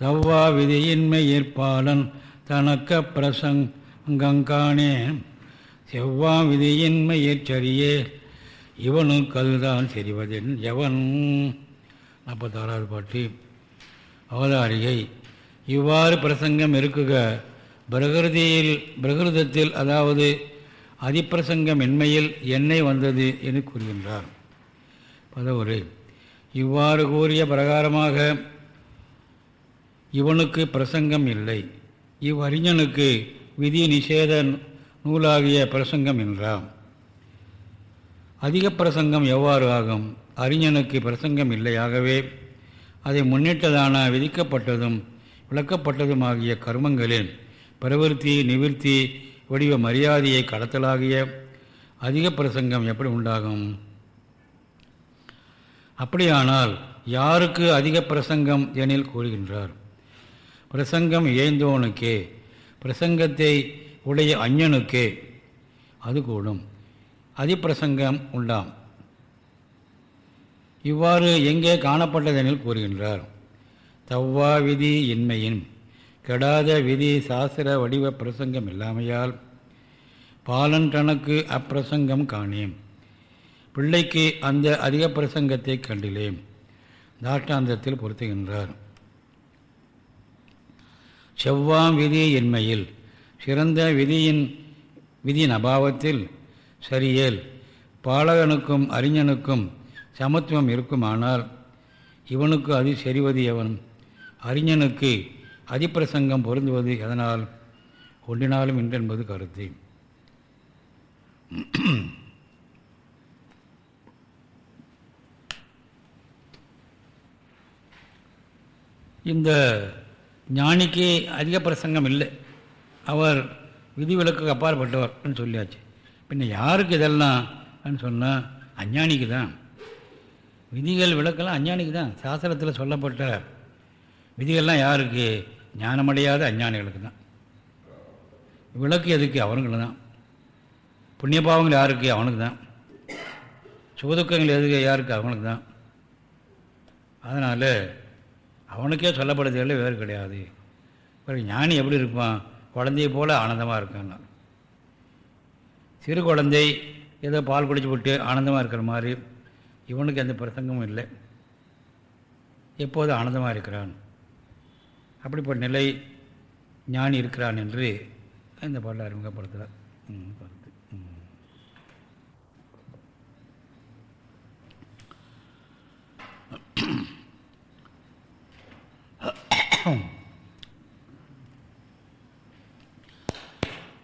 தவ்வா விதியின்மையிற்பாலன் தனக்க பிரசங்கங்கானே செவ்வா விதியின்மையிற்சரியே இவனுக்கு அதுதான் தெரிவதென் எவன்? நாற்பத்தாறாவது பாட்டு. அவதாரிகை. இவ்வாறு பிரசங்கம் இருக்குக. பிரகிருதியில் பிரகிருதத்தில் அதாவது அதிப்பிரசங்கம் இன்மையில் எண்ணெய் வந்தது என்று கூறுகின்றார். பதவுரை. இவ்வாறு கூறிய பிரகாரமாக இவனுக்கு பிரசங்கம் இல்லை இவ்வறிஞனுக்கு விதி நிஷேத நூலாகிய பிரசங்கம் என்றாம். அதிக பிரசங்கம் எவ்வாறு ஆகும்? அறிஞனுக்கு பிரசங்கம் இல்லையாகவே அதை முன்னிட்டதான விதிக்கப்பட்டதும் விளக்கப்பட்டதுமாகிய கர்மங்களின் பிரவருத்தி நிவிற்த்தி வடிவ மரியாதையை கடத்தலாகிய அதிக பிரசங்கம் எப்படி உண்டாகும்? அப்படியானால் யாருக்கு அதிக பிரசங்கம் எனில் கூறுகின்றார்? பிரசங்கம் இயந்தோனுக்கே பிரசங்கத்தை உடைய அஞ்ஞனுக்கே அது கூடும். அதிப்பிரசங்கம் உண்டாம். இவ்வாறு எங்கே காணப்பட்டதெனில் கூறுகின்றார். தவ்வா விதி இன்மையின் கெடாத விதி சாஸ்திர வடிவ பிரசங்கம் இல்லாமையால் பாலன் தனக்கு அப்பிரசங்கம் காணேன். பிள்ளைக்கு அந்த அதிக பிரசங்கத்தை கண்டிலேன். தாஷ்டாந்தத்தில் பொருத்துகின்றார். செவ்வாம் விதி இன்மையில் சிறந்த விதியின் விதியின் அபாவத்தில் சரியேல். பாலகனுக்கும் அறிஞனுக்கும் சமத்துவம் இருக்குமானால் இவனுக்கு அது செறிவது எவன் அறிஞனுக்கு அதிப்பிரசங்கம் பொருந்துவது எதனால்? ஒன்றினாலும் இன்றென்பது கருத்து. இந்த ஞானிக்கு அதிக பிரசங்கம் இல்லை. அவர் விதிவிலக்கு அப்பாற்பட்டவர்னு சொல்லியாச்சு. பின்ன யாருக்கு இதெல்லாம் சொன்னால் அஞ்ஞானிக்கு தான். விதிகள் விளக்கெல்லாம் அஞ்ஞானிக்கு தான். சாஸ்திரத்தில் சொல்லப்பட்ட விதிகள்லாம் யாருக்கு? ஞானமடையாத அஞ்ஞானிகளுக்கு தான். விளக்கு எதுக்கு? அவனுங்களுக்கு தான். புண்ணியபாவங்கள் யாருக்கு? அவனுக்கு தான். சுகதுக்கங்கள் எதுக்கு? யாருக்கு? அவனுக்கு தான். அதனால் அவனுக்கே சொல்லப்படுறதுல வேறு கிடையாது. பிறகு ஞானி எப்படி இருப்பான்? குழந்தையை போல் ஆனந்தமாக இருக்கான் சிறு குழந்தை ஏதோ பால் குடிச்சு விட்டு ஆனந்தமாக இருக்கிற மாதிரி இவனுக்கு எந்த பிரசங்கமும் இல்லை. எப்போது ஆனந்தமாக இருக்கிறான். அப்படிப்பட்ட நிலை ஞானி இருக்கிறான் என்று இந்த பாட்டில் அறிமுகப்படுத்துகிறார். கருத்து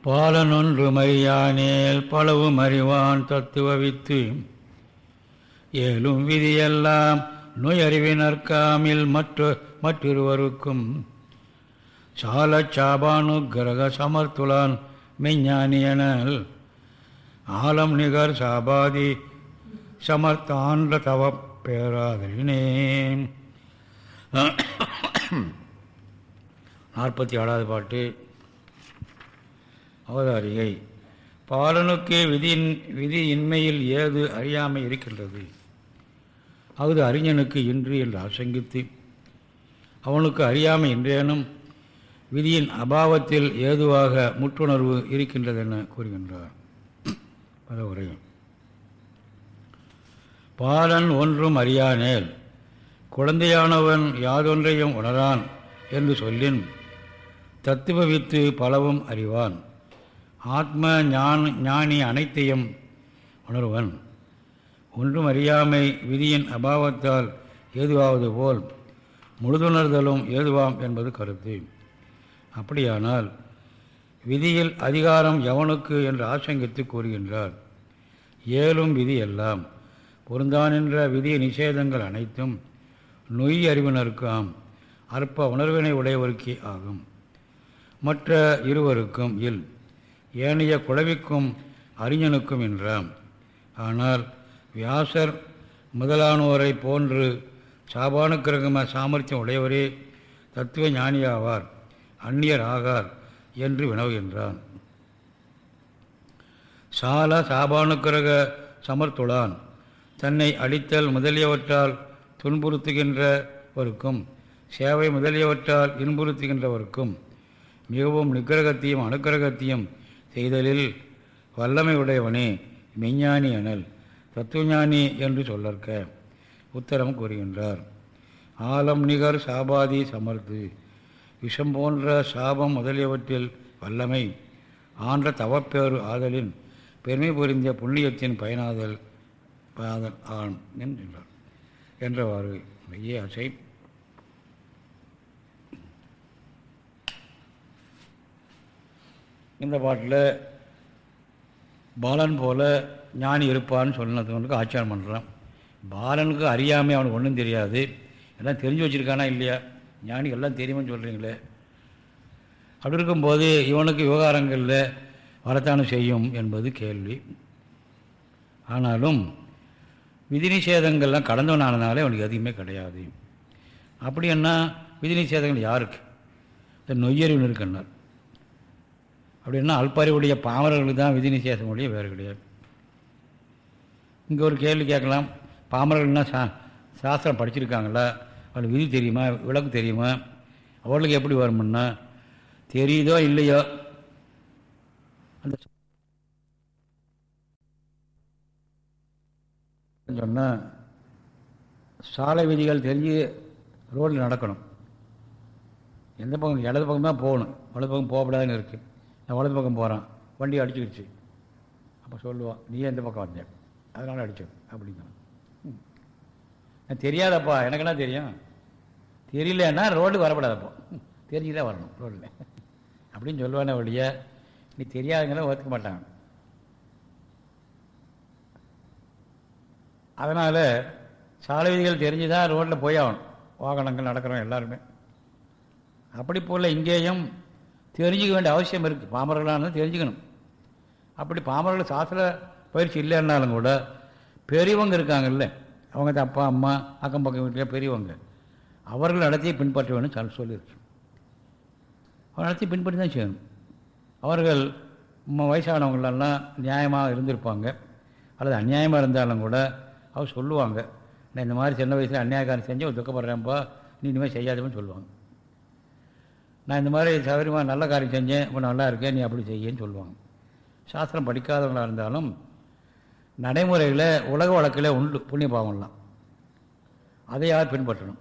பாலனொன்று மரியானேல் பலவும் அறிவான் தத்துவவித்து ஏலும் விதியெல்லாம் நோய் அறிவினர்காமில் மற்ற மற்றொருவருக்கும் சால சாபானு கிரக சமர்த்துலான் மெஞ்ஞானியனல் ஆலம் நிகர் சாபாதி சமர்த்தாண்ட தவ பேராதலினேன். நாற்பத்தி ஏழாவது பாட்டு. அவதாரிகை பாலனுக்கு விதியின் விதி இன்மையில் ஏது அறியாமை இருக்கின்றது? அது அறிஞனுக்கு இன்று என்று ஆசங்கித்து அவனுக்கு அறியாமை இன்றேனும் விதியின் அபாவத்தில் ஏதுவாக முற்றுணர்வு இருக்கின்றதென கூறுகின்றார். பல உரையும் பாலன் ஒன்றும் அறியானேல் குழந்தையானவன் யாதொன்றையும் உணரான் என்று சொல்லின் தத்துவவித்து பலவும் அறிவான். ஆத்ம ஞான ஞானி அனைத்தையும் உணர்வன். ஒன்றும் அறியாமை விதியின் அபாவத்தால் ஏதுவாவது போல் முழுதுணர்தலும் ஏதுவாம் என்பது கருத்து. அப்படியானால் விதியில் அதிகாரம் எவனுக்கு என்று ஆசங்கித்து கூறுகின்றார். ஏலும் விதி எல்லாம் பொருந்தானின்ற விதி நிஷேதங்கள் அனைத்தும் நொய் அறிவினருக்காம் அற்ப உணர்வினை உடையவருக்கே ஆகும். மற்ற இருவருக்கும் இல் ஏனைய குழவிக்கும் அறிஞனுக்கும் என்றாம். ஆனால் வியாசர் முதலானோரை போன்று சாபானுக்கிரகம சாமர்த்தியம் உடையவரே தத்துவ ஞானியாவார் அந்நியர் ஆகார் என்று வினவுகின்றான். சால சாபானுக்கிரக சமர்த்துளான். தன்னை அடித்தல் முதலியவற்றால் துன்புறுத்துகின்றவருக்கும் சேவை முதலியவற்றால் இன்புறுத்துகின்றவருக்கும் மிகவும் நிக்கிரகத்தையும் அனுக்கிரகத்தையும் செய்தலில் வல்லமை உடையவனே மெஞ்ஞானி எனல் தத்துவஞானி என்று சொல்லற்க. உத்தரம் கூறுகின்றார். ஆலம் நிகர் சாபாதி சமர்த்து. விஷம் போன்ற சாபம் முதலியவற்றில் வல்லமை. ஆன்ற தவப்பேறு ஆதலின் பெருமை புரிந்த புண்ணியத்தின் பயனாதல் பாதல் ஆண் என்றார் என்றவாறு மையே அசை. இந்த பாட்டில் பாலன் போல ஞானி இருப்பான்னு சொன்னதுக்கு ஆச்சாரம் பண்ணுறான் பாலனுக்கு அறியாமல் அவனுக்கு ஒன்றும் தெரியாது. எல்லாம் தெரிஞ்சு வச்சுருக்கானா இல்லையா? ஞானி எல்லாம் தெரியுமான்னு சொல்கிறீங்களே அப்படி இருக்கும்போது இவனுக்கு விவகாரங்களில் வரத்தானு செய்யும் என்பது கேள்வி. ஆனாலும் விதி நிஷேதங்கள்லாம் கடந்தவனானதுனால அவனுக்கு எதுவுமே கிடையாது. அப்படி என்ன? விதி நிஷேதங்கள் யாருக்கு? இந்த நொய்யறிவு இருக்குன்னார். அப்படின்னா அல்பறிவுடைய பாமரர்களுக்கு தான் விதி நிஷேதம் உடைய வேறு கிடையாது. இங்கே ஒரு கேள்வி கேட்கலாம். பாமரர்கள்னா சா சாஸ்திரம் படிச்சிருக்காங்களா? அவளுக்கு விதி தெரியுமா? விளக்கு தெரியுமா? அவளுக்கு எப்படி வருமுன்னா தெரியுதோ இல்லையோ? அந்த சொன்னால் சாலை விதிகள் தெரிஞ்சு ரோட்டில் நடக்கணும். எந்த பக்கம் இடது பக்கம் தான் போகணும். வலது பக்கம் போகக்கூடாதுன்னு இருக்குது நான் வலது பக்கம் போகிறேன் வண்டி அடிச்சுக்கிடுச்சு. அப்போ சொல்லுவான் நீ எந்த பக்கம் வந்தேன் அதனால் அடித்தோம் அப்படிங்கிறான். தெரியாதப்பா எனக்கெல்லாம் தெரியும். தெரியலன்னா ரோடு வரப்படாதப்போ. தெரிஞ்சு தான் வரணும் ரோட்டில் அப்படின்னு சொல்லுவானே ஒழிய நீ தெரியாதுங்கள ஒத்துக்க மாட்டாங்க அதனால் சாலை விதிகள் தெரிஞ்சு தான் ரோட்டில் போய் ஆகணும். வாகனங்கள் நடக்கிறோம் எல்லாருமே. அப்படி போல் இங்கேயும் தெரிஞ்சுக்க வேண்டிய அவசியம் இருக்குது பாமரர்களானது தெரிஞ்சுக்கணும். அப்படி பாமரர்கள் சாஸ்திர பயிற்சி இல்லைன்னாலும் கூட பெரியவங்க இருக்காங்கல்ல அவங்க அப்பா அம்மா அக்கம் பக்கம் வீட்டில் பெரியவங்க. அவர்கள் நடத்தியை பின்பற்ற வேணும் சொல்ல சொல்லியிருக்கு அவர் நடத்தி பின்பற்றி தான் செய்யணும். அவர்கள் வயசானவங்களெல்லாம் நியாயமாக இருந்திருப்பாங்க. அல்லது அந்நியாயமாக இருந்தாலும் கூட அவர் சொல்லுவாங்க. நான் இந்த மாதிரி சின்ன வயசில் அந்நியாயக்காரன் செஞ்சு ஒரு துக்கப்படுறேன்ப்பா நீ இனிமேல் செய்யாதவன்னு சொல்லுவாங்க. நான் இந்த மாதிரி சௌகரியமாக நல்ல காரியம் செஞ்சேன். இப்போ நல்லா இருக்கேன். நீ அப்படி செய்யன்னு சொல்லுவாங்க. சாஸ்திரம் படிக்காதவங்களாக இருந்தாலும் நடைமுறையில் உலக வழக்கில் உண்டு புண்ணிய பாவம்லாம் அதை யார் பின்பற்றணும்.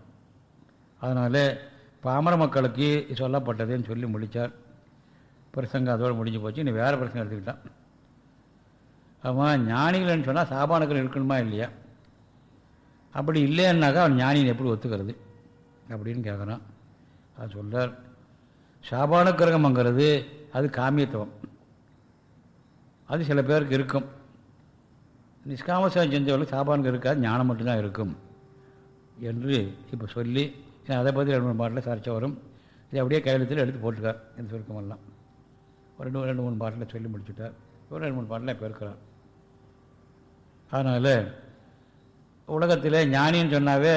அதனால் பாமர மக்களுக்கு சொல்லப்பட்டதுன்னு சொல்லி முடித்தார் பிரசங்கம் அதோடு முடிஞ்சு போச்சு நீ வேறு பிரசங்கம் எடுத்துக்கிட்டான் ஆமாம் ஞானிகள்னு சொன்னால் சாபானுக்கள் இருக்கணுமா இல்லையா? அப்படி இல்லைன்னாக்கா அவன் ஞானியை எப்படி ஒத்துக்கிறது? அப்படின்னு கேட்குறான் அது சொல்கிறார் சாபானுக்கிரகம்ங்கிறது அது காமியத்துவம். அது சில பேருக்கு இருக்கும். நிஷ்காமசம் செஞ்சவர்களுக்கு சாபானுக்கு இருக்காது ஞானம் மட்டும்தான் இருக்கும் என்று இப்போ சொல்லி அதை பற்றி ரெண்டு மூணு பாட்டில் சர்ச்சை வரும். இது அப்படியே கையெழுத்தில் எடுத்து போட்டுக்கார் இந்த சுருக்கமெல்லாம். ஒரு ரெண்டு ரெண்டு மூணு பாட்டில் சொல்லி முடிச்சுட்டார். ஒரு ரெண்டு மூணு பாட்டில் இப்போ இருக்கிறார். அதனால் உலகத்தில் ஞானின்னு சொன்னாவே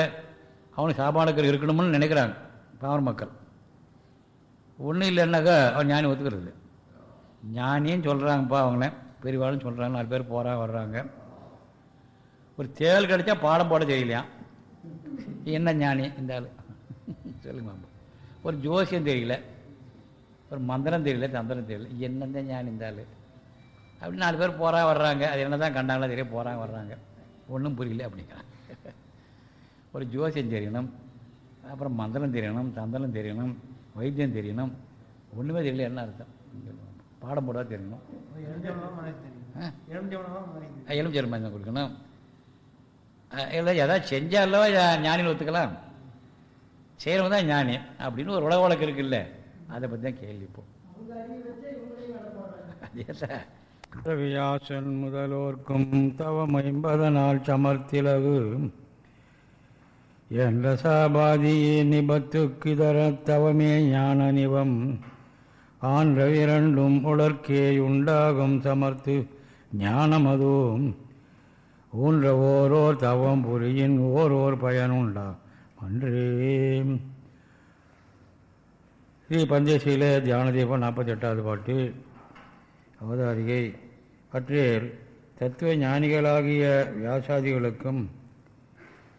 அவனுக்கு சாபானுக்கள் இருக்கணும்னு நினைக்கிறாங்க பாவர் மக்கள். ஒன்றும் இல்லைன்னாக்கா அவன் ஞானி ஒத்துக்கிறது ஞானின்னு சொல்கிறாங்கப்பா அவங்கள பெரியவாளும் சொல்கிறாங்க நாலு பேர் போகிறாங்க வர்றாங்க. ஒரு தேல் கிடைச்சா பாடம் போட தெரியலையாம் என்ன ஞானி இந்த ஆள்? சொல்லுங்க ஒரு ஜோசியம் தெரியல. ஒரு மந்திரம் தெரியல தந்திரம் தெரியல. என்னந்த ஞானி இந்த ஆள்? அப்படி நாலு பேர் போகிறா வர்றாங்க. அது என்ன தான் கண்டாங்களோ தெரிய போகிறாங்க வர்றாங்க. ஒன்றும் புரியல அப்படிங்கிறாங்க. ஒரு ஜோசியம் தெரியணும். அப்புறம் மந்திரம் தெரியணும் தந்திரம் தெரியணும் வைத்தியம் தெரியணும். ஒன்றுமே தெரியல என்ன அர்த்தம்? பாடம் போட தெரியணும். எலுமிச்சல் மஞ்சள் கொடுக்கணும். இல்லை எதாவது செஞ்சாலோ ஞானியில் ஒத்துக்கலாம். செய்கிறவங்க தான் ஞானி. அப்படின்னு ஒரு உலக வழக்கு இருக்குல்ல. அதை பற்றி தான் கேள்வி இப்போ. வியாசன் முதலோர்க்கும் தவம் ஐம்பது நாள் என் என்ற சாபாதியே நிபத்துக்கிதர தவமே ஞான நிவம் ஆன்ற இரண்டும் உடற்கே உண்டாகும் சமர்த்து ஞானமதும் ஊன்ற ஓரோர் தவம் புரியின் ஓரோர் பயனுண்டா. அன்றே. ஸ்ரீ பஞ்சசீல தியானதீபம் நாற்பத்தி எட்டாவது பாட்டு. அவதாரிகை. பற்றியல் தத்துவ ஞானிகளாகிய வியாசாதிகளுக்கும்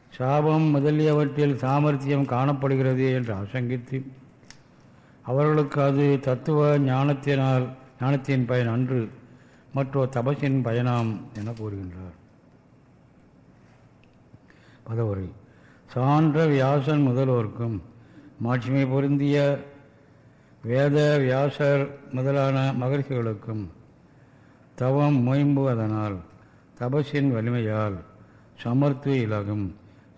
சாபம் முதலியவற்றில் சாமர்த்தியம் காணப்படுகிறது என்று ஆசங்கித்து அவர்களுக்கு அது தத்துவ ஞானத்தினால் ஞானத்தின் பயன் அன்று மற்றொரு தபசின் பயனாம் என கூறுகின்றார். பதவுரை சான்ற வியாசன் முதல்வோர்க்கும் மாட்சிமை பொருந்திய வேத வியாசர் முதலான மகர்ஷிகளுக்கும் தவம் மொயம்புவதனால் தபஸின் வலிமையால் சமர்த்து இலகும்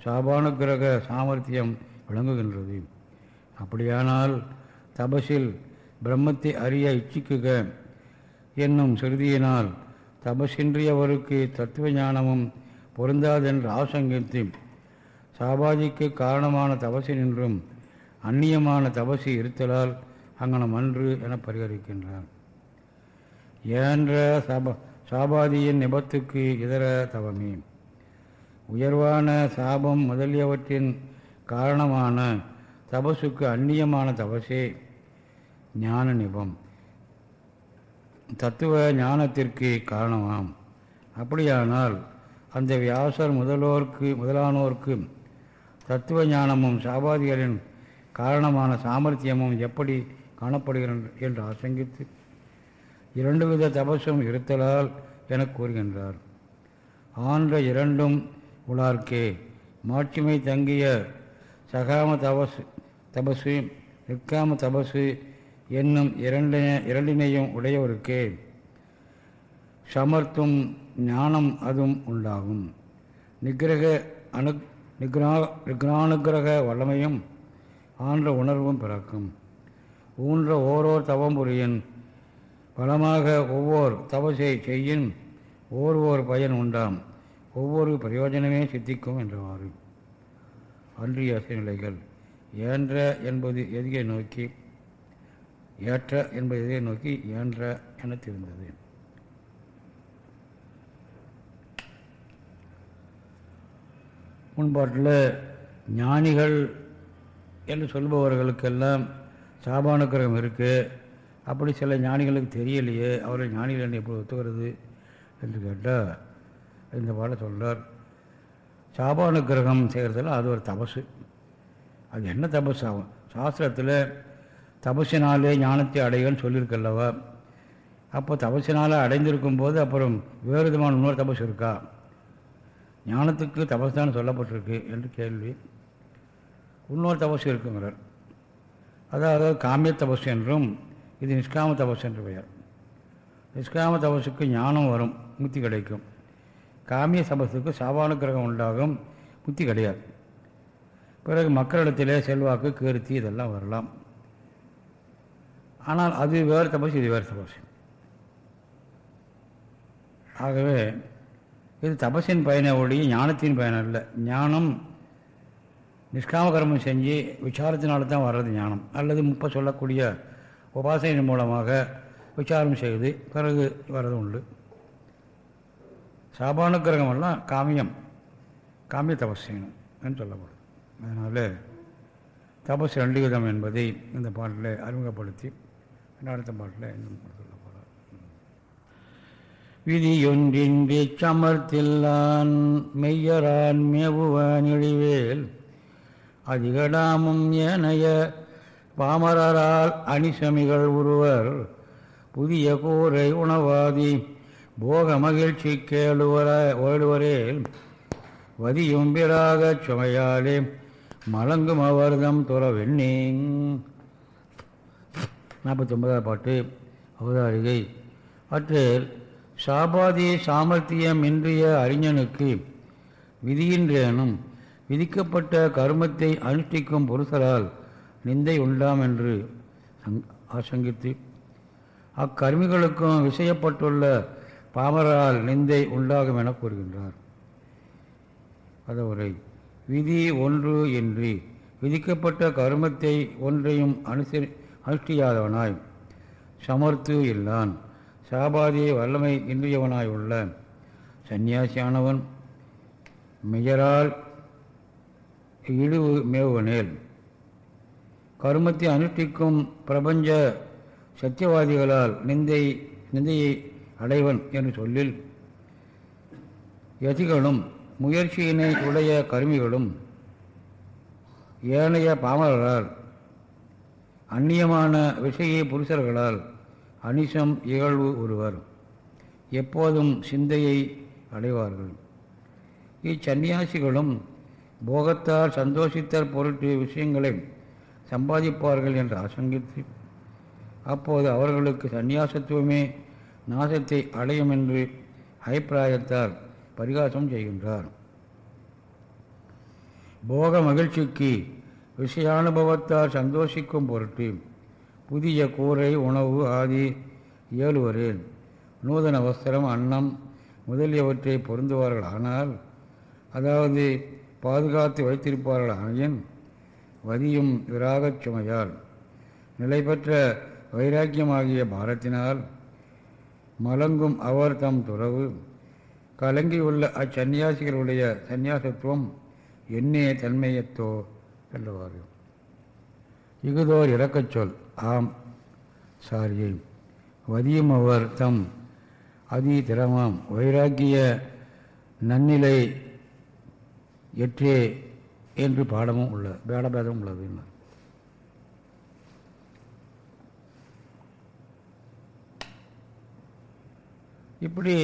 சாபானுக்கிரக சாமர்த்தியம் விளங்குகின்றது. அப்படியானால் தபஸில் பிரம்மத்தை அறிய இச்சிக்குக என்னும் சிறுதியினால் தபசின்றியவருக்கு தத்துவ ஞானமும் பொருந்தாதென்று ஆசங்கித்து சாபாதிக்கு காரணமான தபசினின்றும் அந்நியமான தபசி இருத்தலால் அங்கனம் அன்று என பரிகரிக்கின்றான். ஏன்ற சப சாபாதியின் நிபத்துக்கு இதர தவமே. உயர்வான சாபம் முதலியவற்றின் காரணமான தபசுக்கு அந்நியமான தபசே ஞான நிபம். தத்துவ ஞானத்திற்கு காரணமாம். அப்படியானால் அந்த வியாசர் முதலோர்க்கு முதலானோர்க்கு தத்துவ ஞானமும் சாபாதிகளின் காரணமான சாமர்த்தியமும் எப்படி காணப்படுகின்றன என்று ஆசங்கித்து இரண்டு வித தபசும் இருத்தலால் என கூறுகின்றார். ஆன்ற இரண்டும் உலார்க்கே மாட்சிமை தங்கிய சகாம தபசு தபசு நிற்காம தபசு என்னும் இரண்டின இரண்டினையும் உடையவருக்கே சமர்த்தும் ஞானம் அதுவும் உண்டாகும். நிகிரக அனு நிக்ரா நிகிரானுகிரக வல்லமையும் ஆன்ற உணர்வும் பிறக்கும். ஊன்ற ஓரோர் தவம்புரியின் பலமாக ஒவ்வொரு தவசை செய்யின் ஓர் ஓர் பயன் உண்டாம். ஒவ்வொரு பிரயோஜனமே சித்திக்கும் என்றவாறு. அன்றிய நிலைகள் ஏன்ற என்பது எதிரை நோக்கி ஏற்ற என்பது எதிரை நோக்கி ஏன்ற என தெரிந்தது. முன்பாட்டில் ஞானிகள் என்று சொல்பவர்களுக்கெல்லாம் சாபானுக்கிரகம் இருக்குது அப்படி சில ஞானிகளுக்கு தெரியலையே அவர்கள் ஞானிகள் என்ன எப்படி ஒத்துக்கிறது என்று கேட்டால் இந்த பாட சொல்கிறார் சாபானுக்கிரகம் செய்கிறதுல அது ஒரு தபசு. அது என்ன தபஸ் ஆகும்? சாஸ்திரத்தில் தபசினாலே ஞானத்தை அடைகன்னு சொல்லியிருக்கல்லவா? அப்போ தபசினால் அடைந்திருக்கும் போது அப்புறம் வேறு விதமான இன்னொரு தபஸ் இருக்கா? ஞானத்துக்கு தபஸ் தான் சொல்லப்பட்டிருக்கு என்று கேள்வி. இன்னொரு தபஸ் இருக்குங்கிறார். அதாவது காமிய தபஸ் என்றும் இது நிஷ்காம தபஸ் என்று பெயர். நிஷ்காம தபஸுக்கு ஞானம் வரும் முத்தி கிடைக்கும். காமிய தபஸுக்கு சாபானுக்கிரகம் உண்டாகும் முத்தி கிடையாது. பிறகு மக்களிடத்திலே செல்வாக்கு கீர்த்தி இதெல்லாம் வரலாம். ஆனால் அது வேறு தபஸ் இது வேறு தபஸ் ஆகவே இது தபஸின் பயனை ஒழிய ஞானத்தின் பயன் அல்ல. ஞானம் நிஷ்காம கர்மம் செஞ்சு விசாரத்தினால தான் வர்றது ஞானம். அல்லது முப்ப சொல்லக்கூடிய உபாசனையின் மூலமாக விசாரம் செய்து பிறகு வர்றது உண்டு. சாபானுக்கிரகமெல்லாம் காமியம். காமிய தபஸ் செய்யணும் என்று சொல்லப்படுது அதனால் தபஸ் ரெண்டு விதம் என்பதை இந்த பாட்டில் அறிமுகப்படுத்தி அடுத்த பாட்டில் இன்னும் விதியொன்றின்றி சமர்த்தில்லான் மெய்யரான் மேவுவான் இழிவேல். அதிகடாமும் ஏனைய பாமரரால் அணிசமிகள் ஒருவர் புதிய கூரை உணவாதி போக மகிழ்ச்சி கேளுவர ஓடுவரேல். வதியும் பிறாகச் சுமையாலே மலங்கும் அவர்தம் துறவெண்ணீங். நாற்பத்தி ஒன்பதாம் பாட்டு அவதாரிகை. அற்றில் சாபாதி சாமர்த்தியம் இன்றைய அறிஞனுக்கு விதியின்றேனும் விதிக்கப்பட்ட கர்மத்தை அனுஷ்டிக்கும் புருஷரால் நிந்தை உண்டாம் என்று ஆசங்கித்து அக்கர்மிகளுக்கும் விஷயப்பட்டுள்ள பாமரால் நிந்தை உண்டாகும் என கூறுகின்றார். அதுவரை விதி ஒன்று இன்றி விதிக்கப்பட்ட கருமத்தை ஒன்றையும் அனுசரி அனுஷ்டியாதவனாய் சமர்த்து இல்லான். சாபாதியை வல்லமை இன்றியவனாய் உள்ள சந்நியாசியானவன் மெஜரால் இழிவு மேவுவனேல். கருமத்தை அனுஷ்டிக்கும் பிரபஞ்ச சத்தியவாதிகளால் நிந்தை நிந்தையை அடைவன் என்று சொல்லில் யதிகளும் முயற்சியினை உடைய கருமிகளும் ஏனைய பாமரரால் அந்நியமான விஷய புருஷர்களால் அனிசம் இகழ்வு ஒருவர். எப்போதும் சிந்தையை அடைவார்கள். இச்சன்னியாசிகளும் போகத்தார் சந்தோஷித்தார் பொருட்டு விஷயங்களை சம்பாதிப்பார்கள் என்று ஆசங்கித்து அப்போது அவர்களுக்கு சந்நியாசத்துவமே நாசத்தை அடையும் என்று அபிப்பிராயத்தால் பரிகாசம் செய்கின்றார். போக மகிழ்ச்சிக்கு விஷயானுபவத்தால் சந்தோஷிக்கும் பொருட்டு புதிய கூரை உணவு ஆதி ஏழுவரேன் நூதன வஸ்திரம் அன்னம் முதலியவற்றை பொருந்துவார்கள் ஆனால் அதாவது பாதுகாத்து வைத்திருப்பார்கள் ஆயின் வதியும் விராகச் சுமையால். நிலை பெற்ற வைராக்கியமாகிய பாரத்தினால் மலங்கும் அவர் தம் துறவு. கலங்கியுள்ள அச்சன்னியாசிகளுடைய சந்நியாசத்துவம் என்னே தன்மையத்தோ என்றவாறு இகுதோர் இறக்கச் சொல். ஆம் சாரியை. வதியும் அவர் தம் அதி திரமாம் வைராக்கிய நன்னிலை எற்றே என்று பாடமும் உள்ளது பேடபேதமும் உள்ளது இப்படி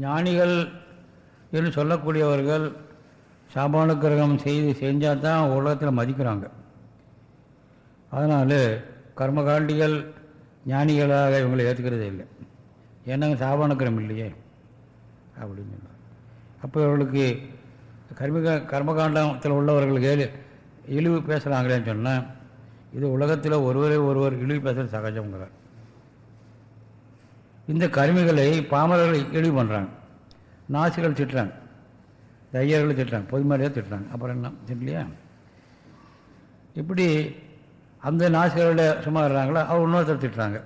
ஞானிகள் என்று சொல்லக்கூடியவர்கள் சாபானுக்கிரகம் செய்து செஞ்சால் தான் உலகத்தில் மதிக்கிறாங்க. அதனால் கர்மகாண்டிகள் ஞானிகளாக இவங்களை ஏற்றுக்கிறதே இல்லை. ஏன்னா சாபானக்கிரம் இல்லையே அப்படின்னு சொன்னார். அப்போ இவர்களுக்கு கர்மிக கர்மகாண்டத்தில் உள்ளவர்களுக்கு இழிவு பேசுகிறாங்களேன்னு சொன்னால் இது உலகத்தில் ஒருவரே ஒருவர் இழிவு பேசுகிற சகஜங்கிறார் இந்த கருமிகளை பாமரர்கள் இழிவு பண்ணுறாங்க நாசிகள் திட்டுறாங்க. தையர்கள் திட்டுறாங்க. பொதுமறையாக திட்டுறாங்க. அப்புறம் என்ன? திட்டலையா? இப்படி அந்த நாசிகர்களில் சும்மா இருக்கிறாங்களோ? அவர் இன்னொருத்தர் திட்டுறாங்க.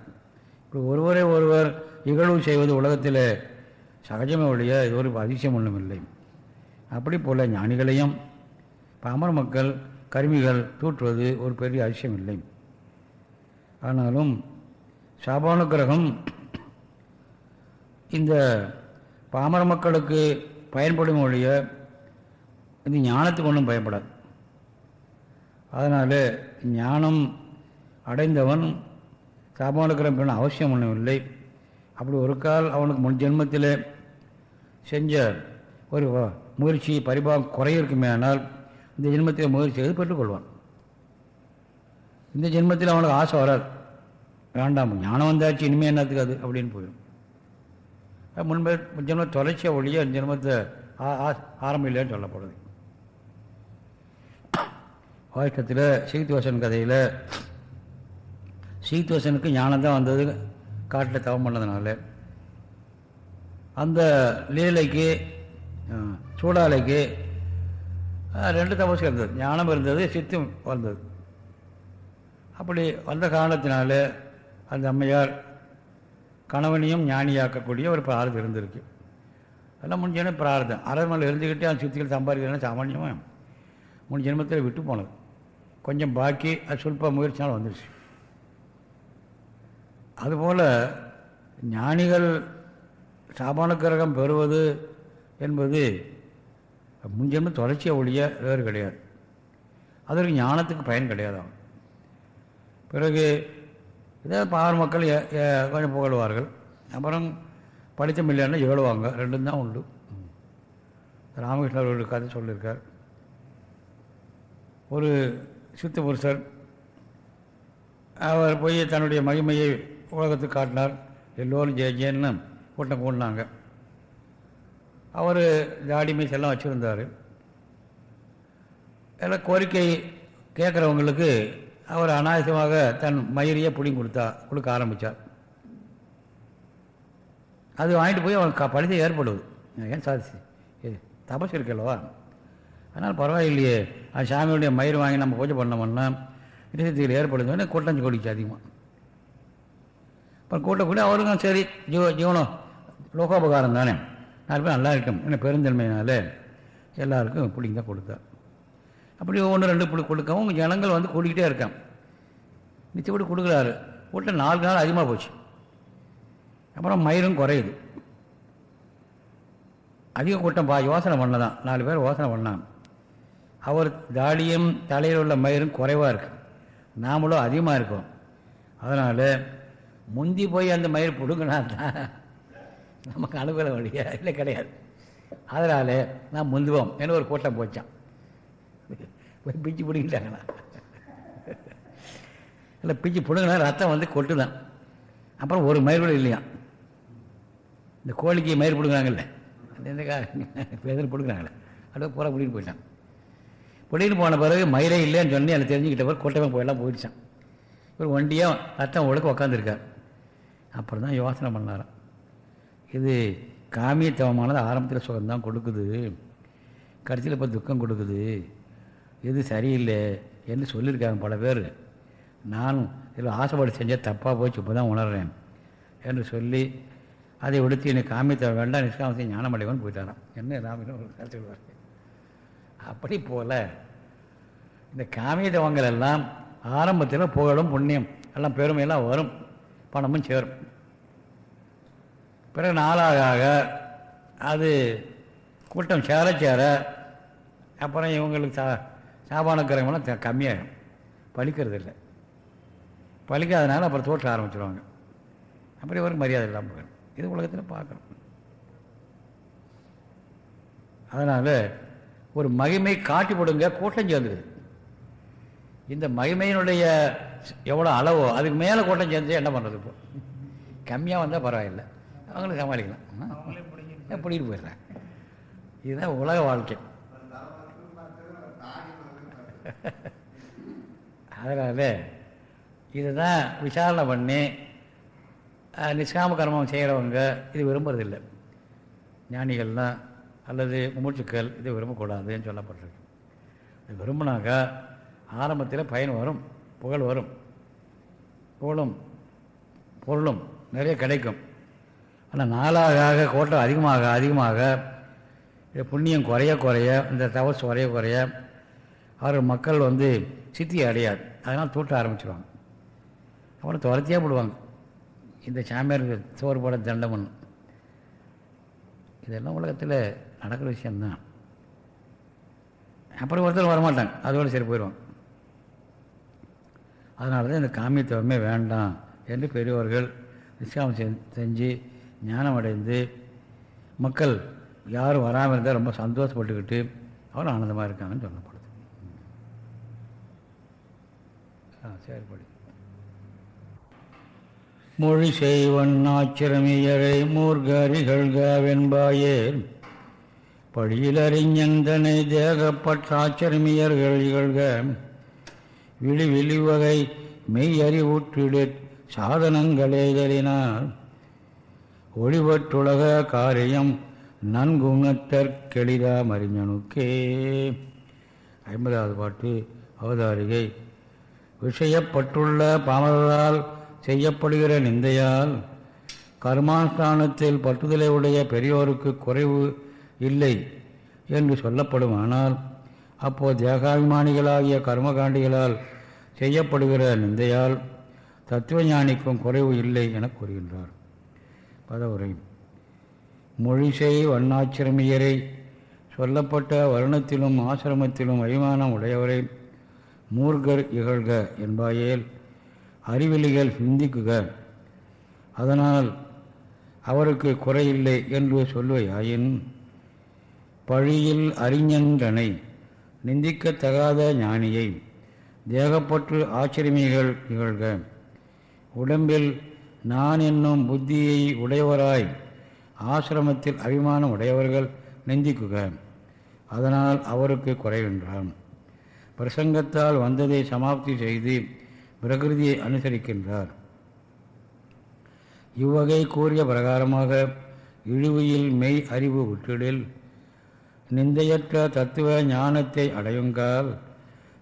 இப்படி ஒருவரே ஒருவர் இகழ்வு செய்வது உலகத்தில் சகஜமே ஒழிய இது ஒரு அதிசயம் ஒன்றும் இல்லை அப்படி போல ஞானிகளையும் பாமர மக்கள் கருமிகள் தூற்றுவது ஒரு பெரிய அதிசயம் இல்லை ஆனாலும் சாபானுக்கிரகம் இந்த பாமர மக்களுக்கு பயன்படும் ஒழிய இந்த ஞானத்துக்கு ஒன்றும் பயப்படாது. அதனால் ஞானம் அடைந்தவன் சாபானுக்கிரம் பண்ண அவசியம் ஒன்றும் இல்லை. அப்படி ஒரு கால் அவனுக்கு முன் ஜென்மத்தில் செஞ்ச ஒரு முயற்சி பரிபாகம் குறைய இருக்குமே ஆனால் இந்த ஜென்மத்தில் முயற்சி செய்து பெற்றுக்கொள்வான் இந்த ஜென்மத்தில் அவனுக்கு ஆசை வராது. வேண்டாம் ஞானம் வந்தாச்சு இனிமேல் என்னத்துக்கு அது அப்படின்னு போயிடும். முன்பே ஜென்ம தொலைச்ச ஒழிய ஜென்மத்தை ஆரம்பில்லைன்னு சொல்லப்படுது. வாழ்க்கத்தில் சீத்துவசன் கதையில் சீத்துவசனுக்கு ஞானம் தான் வந்தது காட்டில் தவம் பண்ணதுனால. அந்த லீலைக்கு சூடாலைக்கு ரெண்டு தபஸ் இருந்தது. ஞானம் இருந்தது சித்தம் வந்தது. அப்படி வந்த காரணத்தினால அந்த அம்மையார் கணவனையும் ஞானியாக்கக்கூடிய ஒரு பிரார்த்தம் இருந்திருக்கு. அதெல்லாம் முடிஞ்சோடனே பிரார்த்தம் அரண்மனையில் இருந்துக்கிட்டே அந்த சித்திகள் சம்பாதிக்கிறேன்னா சாமானியமாக முன் ஜென்மத்தில் விட்டு போனது. கொஞ்சம் பாக்கி அது சொல்ப முயற்சினாலும் வந்துடுச்சு அதுபோல் ஞானிகள் சாபானுக்கிரகம் பெறுவது என்பது முன்ஜென்ம தொடர்ச்சியை ஒழிய வேறு கிடையாது. அதற்கு ஞானத்துக்கு பயன் கிடையாது பிறகு இதே பாவர் மக்கள் கொஞ்சம் புகழ்வார்கள். அப்புறம் படித்த மில்லைன்னா ஏழுவாங்க. ரெண்டும் தான் உண்டு. ராமகிருஷ்ணர் ஒரு கதை சொல்லியிருக்கார். ஒரு சித்த புருஷர் அவர் போய் தன்னுடைய மகிமையை உலகத்துக்கு காட்டினார். எல்லோரும் ஜெய ஜெயன்னு கூட்டம் கூடினாங்க. அவர் தாடி எல்லாம் வச்சுருந்தார். எல்லாம் கோரிக்கை கேட்குறவங்களுக்கு அவர் அனாயசமாக தன் மயிரியை பிடிங்கி கொடுத்தா கொடுக்க ஆரம்பித்தார் அது வாங்கிட்டு போய் அவன் பழுதை ஏற்படுவது ஏன் சாதிச்சு தபஸ் இருக்கல்லவா அதனால் பரவாயில்லையே. அது சாமியுடைய மயிர் வாங்கி நம்ம பூஜை பண்ணோம்னா நிசத்தில் ஏற்படுத்தோடனே கூட்டம் கொடிச்சு அதிகமாக அப்புறம் கூட்டக்கூடிய அவருக்கும் சரி ஜீவ ஜீவனம் லோகோபகாரம் தானே. நாலு பேர் நல்லா இருக்கும் என்ன பெருந்தன்மையினால எல்லாருக்கும் பிடிங்க தான் கொடுத்தார் அப்படி ஒன்று ரெண்டு பிடி கொடுக்கவும் ஜனங்கள் வந்து கூட்டிக்கிட்டே இருக்கான் மிச்சப்படி கொடுக்குறாரு. கூட்டம் நாலு நாள் அதிகமாக போச்சு. அப்புறம் மயிரும் குறையுது. அதிக கூட்டம் பா யோசனை பண்ணதான். நாலு பேர் யோசனை பண்ணான் அவர் தாடியும் தலையில் உள்ள மயிரும் குறைவாக இருக்கு. நாமளும் அதிகமாக இருக்கும். அதனால் முந்தி போய் அந்த மயிர் பிடுங்கினா தான் நமக்கு அனுகூல வழியா இல்லை கிடையாது. அதனால் நான் முந்துவோம் என்ன ஒரு கூட்டம் போச்சான் போய் பிச்சு பிடிக்கிட்டாங்கண்ணா இல்லை பிச்சு பிடுங்கினா ரத்தம் வந்து கொட்டு தான் அப்புறம் ஒரு மயிர் கூட இல்லையா இந்த கோழிக்கு மயிர் பிடுங்குறாங்கல்ல. இந்த பேதல் பிடுங்குறாங்களே அப்படியே பூரா பிடிக்கிட்டு போயிட்டான். பிடிக்கிட்டு போன பிறகு மயிலே இல்லைன்னு சொல்லி எனக்கு தெரிஞ்சுக்கிட்ட பிறகு கொட்டமே போயெல்லாம் போயிடுச்சான். இவர் ஒண்டியாக ரத்தம் ஒழுக்க உட்காந்துருக்கார் அப்புறம் தான் யோசனை பண்ணாராம். இது காமியத்தவமானது ஆரம்பத்தில் சுகம்தான் கொடுக்குது. கடைசியில் இப்போ துக்கம் கொடுக்குது. இது சரியில்லை என்று சொல்லியிருக்காங்க பல பேர். நானும் இதில் ஆசைப்பட்டு செஞ்சால் தப்பாக போச்சு இப்போ தான் உணர்றேன் என்று சொல்லி அதை விடுத்து என்னை காமித்த வேண்டாம் நிஷ்காமத்தை ஞானமடைவன் போயிட்டாரான் என்ன ராமின்னு கருத்து அப்படி போல இந்த காமியதவங்கள் எல்லாம் ஆரம்பத்தில் புகழும் புண்ணியம் எல்லாம் பெருமையெல்லாம் வரும் பணமும் சேரும். பிறகு நாளாக அது கூட்டம் சேர சேர அப்புறம் இவங்களுக்கு சா சாபானக்கிறவங்களாம் கம்மியாகும் பழிக்கிறது இல்லை பழிக்காதனால அப்புறம் தோற்ற ஆரம்பிச்சிடுவாங்க அப்புறம் இவருக்கு மரியாதை இல்லாமல் போயிடும் இது உலகத்தில் பார்க்குறோம் அதனால் ஒரு மகிமை காட்டி போடுங்க கூட்டம் சேர்ந்துருது இந்த மகிமையினுடைய எவ்வளோ அளவோ அதுக்கு மேலே கூட்டம் சேர்ந்து என்ன பண்ணுறது இப்போ? கம்மியாக வந்தால் பரவாயில்லை. அவங்களும் சமாளிக்கலாம். பிடிக்கிட்டு போயிடுறேன் இதுதான் உலக வாழ்க்கை. அதனால் இதுதான் விசாரணை பண்ணி நிஷ்காம கர்மம் செய்கிறவங்க இது விரும்புறதில்லை. ஞானிகள்லாம் அல்லது மூச்சுக்கள் இதை விரும்பக்கூடாதுன்னு சொல்லப்பட்டிருக்கு. இது விரும்பினாக்கா ஆரம்பத்தில் பயன் வரும் புகழ் வரும். புகழும் பொருளும் நிறைய கிடைக்கும். ஆனால் நாளாக கோட்டம் அதிகமாக அதிகமாக புண்ணியம் குறைய குறைய இந்த தவசு குறைய குறைய அவர்கள் மக்கள் வந்து சித்தி அடையாது. அதனால் தூட்ட ஆரம்பிச்சிடுவாங்க அப்புறம் துரத்தியாக போடுவாங்க. இந்த சாமியாருக்கு சோறு போட தண்டமன் இதெல்லாம் உலகத்தில் நடக்கிற விஷயந்தான் அப்புறம் ஒருத்தர் வரமாட்டாங்க. அதோடு சரி போயிடுவாங்க அதனால தான் இந்த காமியத்துவமே வேண்டாம் என்று பெரியவர்கள் நிஷ்காமம் செஞ்சு ஞானம் அடைந்து மக்கள் யாரும் வராமல் இருந்தால் ரொம்ப சந்தோஷப்பட்டுக்கிட்டு அவ்வளோ ஆனந்தமாக இருக்காங்கன்னு சொல்லப்படுது ஆ சரிப்படி மொழி செய்வன் ஆச்சிரமியரை மூர்கரிகழ்கவென்பாயேர் பழியிலறிஞந்தனை தேகப்பற்றாச்சரமியர்கள் இகழ்க. விழி விழிவகை மெய் அறிவுற்றிடு சாதனங்களேதலினால் ஒளிவற்றுலக காரியம் நன்குணத்தற்கெளிதா அறிஞனுக்கே ஐம்பதாவது பாட்டு அவதாரிகை. விஷயப்பட்டுள்ள பாமரால் செய்யப்படுகிற நிந்தையால் கர்மாஸ்தானத்தில் பட்டுதலை உடைய பெரியோருக்கு குறைவு இல்லை என்று சொல்லப்படுமானால் அப்போது தேகாபிமானிகளாகிய கர்மகாண்டிகளால் செய்யப்படுகிற நிந்தையால் தத்துவஞானிக்கும் குறைவு இல்லை என கூறுகின்றார். பதவுரை. மொழிசை வண்ணாச்சிரமியரை சொல்லப்பட்ட வருணத்திலும் ஆசிரமத்திலும் அபிமானம் உடையவரை மூர்கர் இகழ்க என்பாயேல் அறிவிலிகள் சிந்திக்குக. அதனால் அவருக்கு குறையில்லை என்று சொல்லுவையாயின் பழியில் அறிஞன்றனை நிந்திக்கத்தகாத ஞானியை தேகப்பற்று ஆச்சரியமிகள் நிகழ்க. உடம்பில் நான் என்னும் புத்தியை உடையவராய் ஆசிரமத்தில் அபிமானம் உடையவர்கள் நிந்திக்குக. அதனால் அவருக்கு குறைகின்றான் பிரசங்கத்தால் வந்ததை சமாப்தி செய்து பிரகிருதியை அனுசரிக்கின்றார். இவ்வகை கூறிய பிரகாரமாக இழுவையில் மெய் அறிவு உற்றிடில் நிந்தையற்ற தத்துவ ஞானத்தை அடையுங்கால்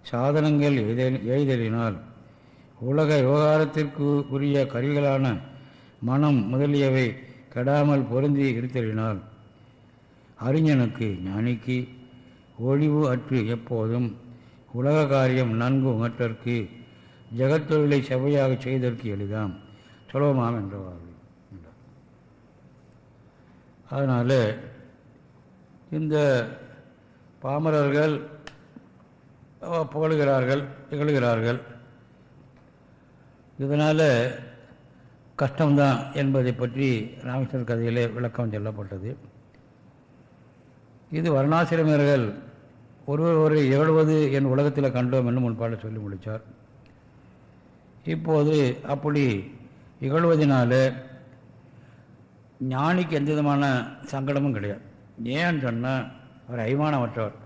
சாதனங்கள் எய்தலினால் உலக விவகாரத்திற்கு உரிய கருவிகளான மனம் முதலியவை கெடாமல் பொருந்தி இருத்தலினால் அறிஞனுக்கு ஞானிக்கு ஒழிவு அற்று எப்போதும் உலக காரியம் நன்கு உணர்த்தற்கு ஜெகத்தொழிலை செவ்வையாக செய்தற்கு எளிதாம். சுலபமாம் என்றவாறு. அதனால் இந்த பாமரர்கள் புகழுகிறார்கள் இகழுகிறார்கள் இதனால் கஷ்டம்தான் என்பதை பற்றி ராமேஸ்வரர் கதையிலே விளக்கம் சொல்லப்பட்டது. இது வர்ணாசிரமர்கள் ஒருவர் ஒரு இகழ்வது என் உலகத்தில் கண்டோம் என்று முன்பாடு சொல்லி முடித்தார் இப்போது அப்படி இகழ்வதனால ஞானிக்கு எந்த விதமான சங்கடமும் கிடையாது. ஏன்னு சொன்னால் அவர் அய்மானமற்றவர்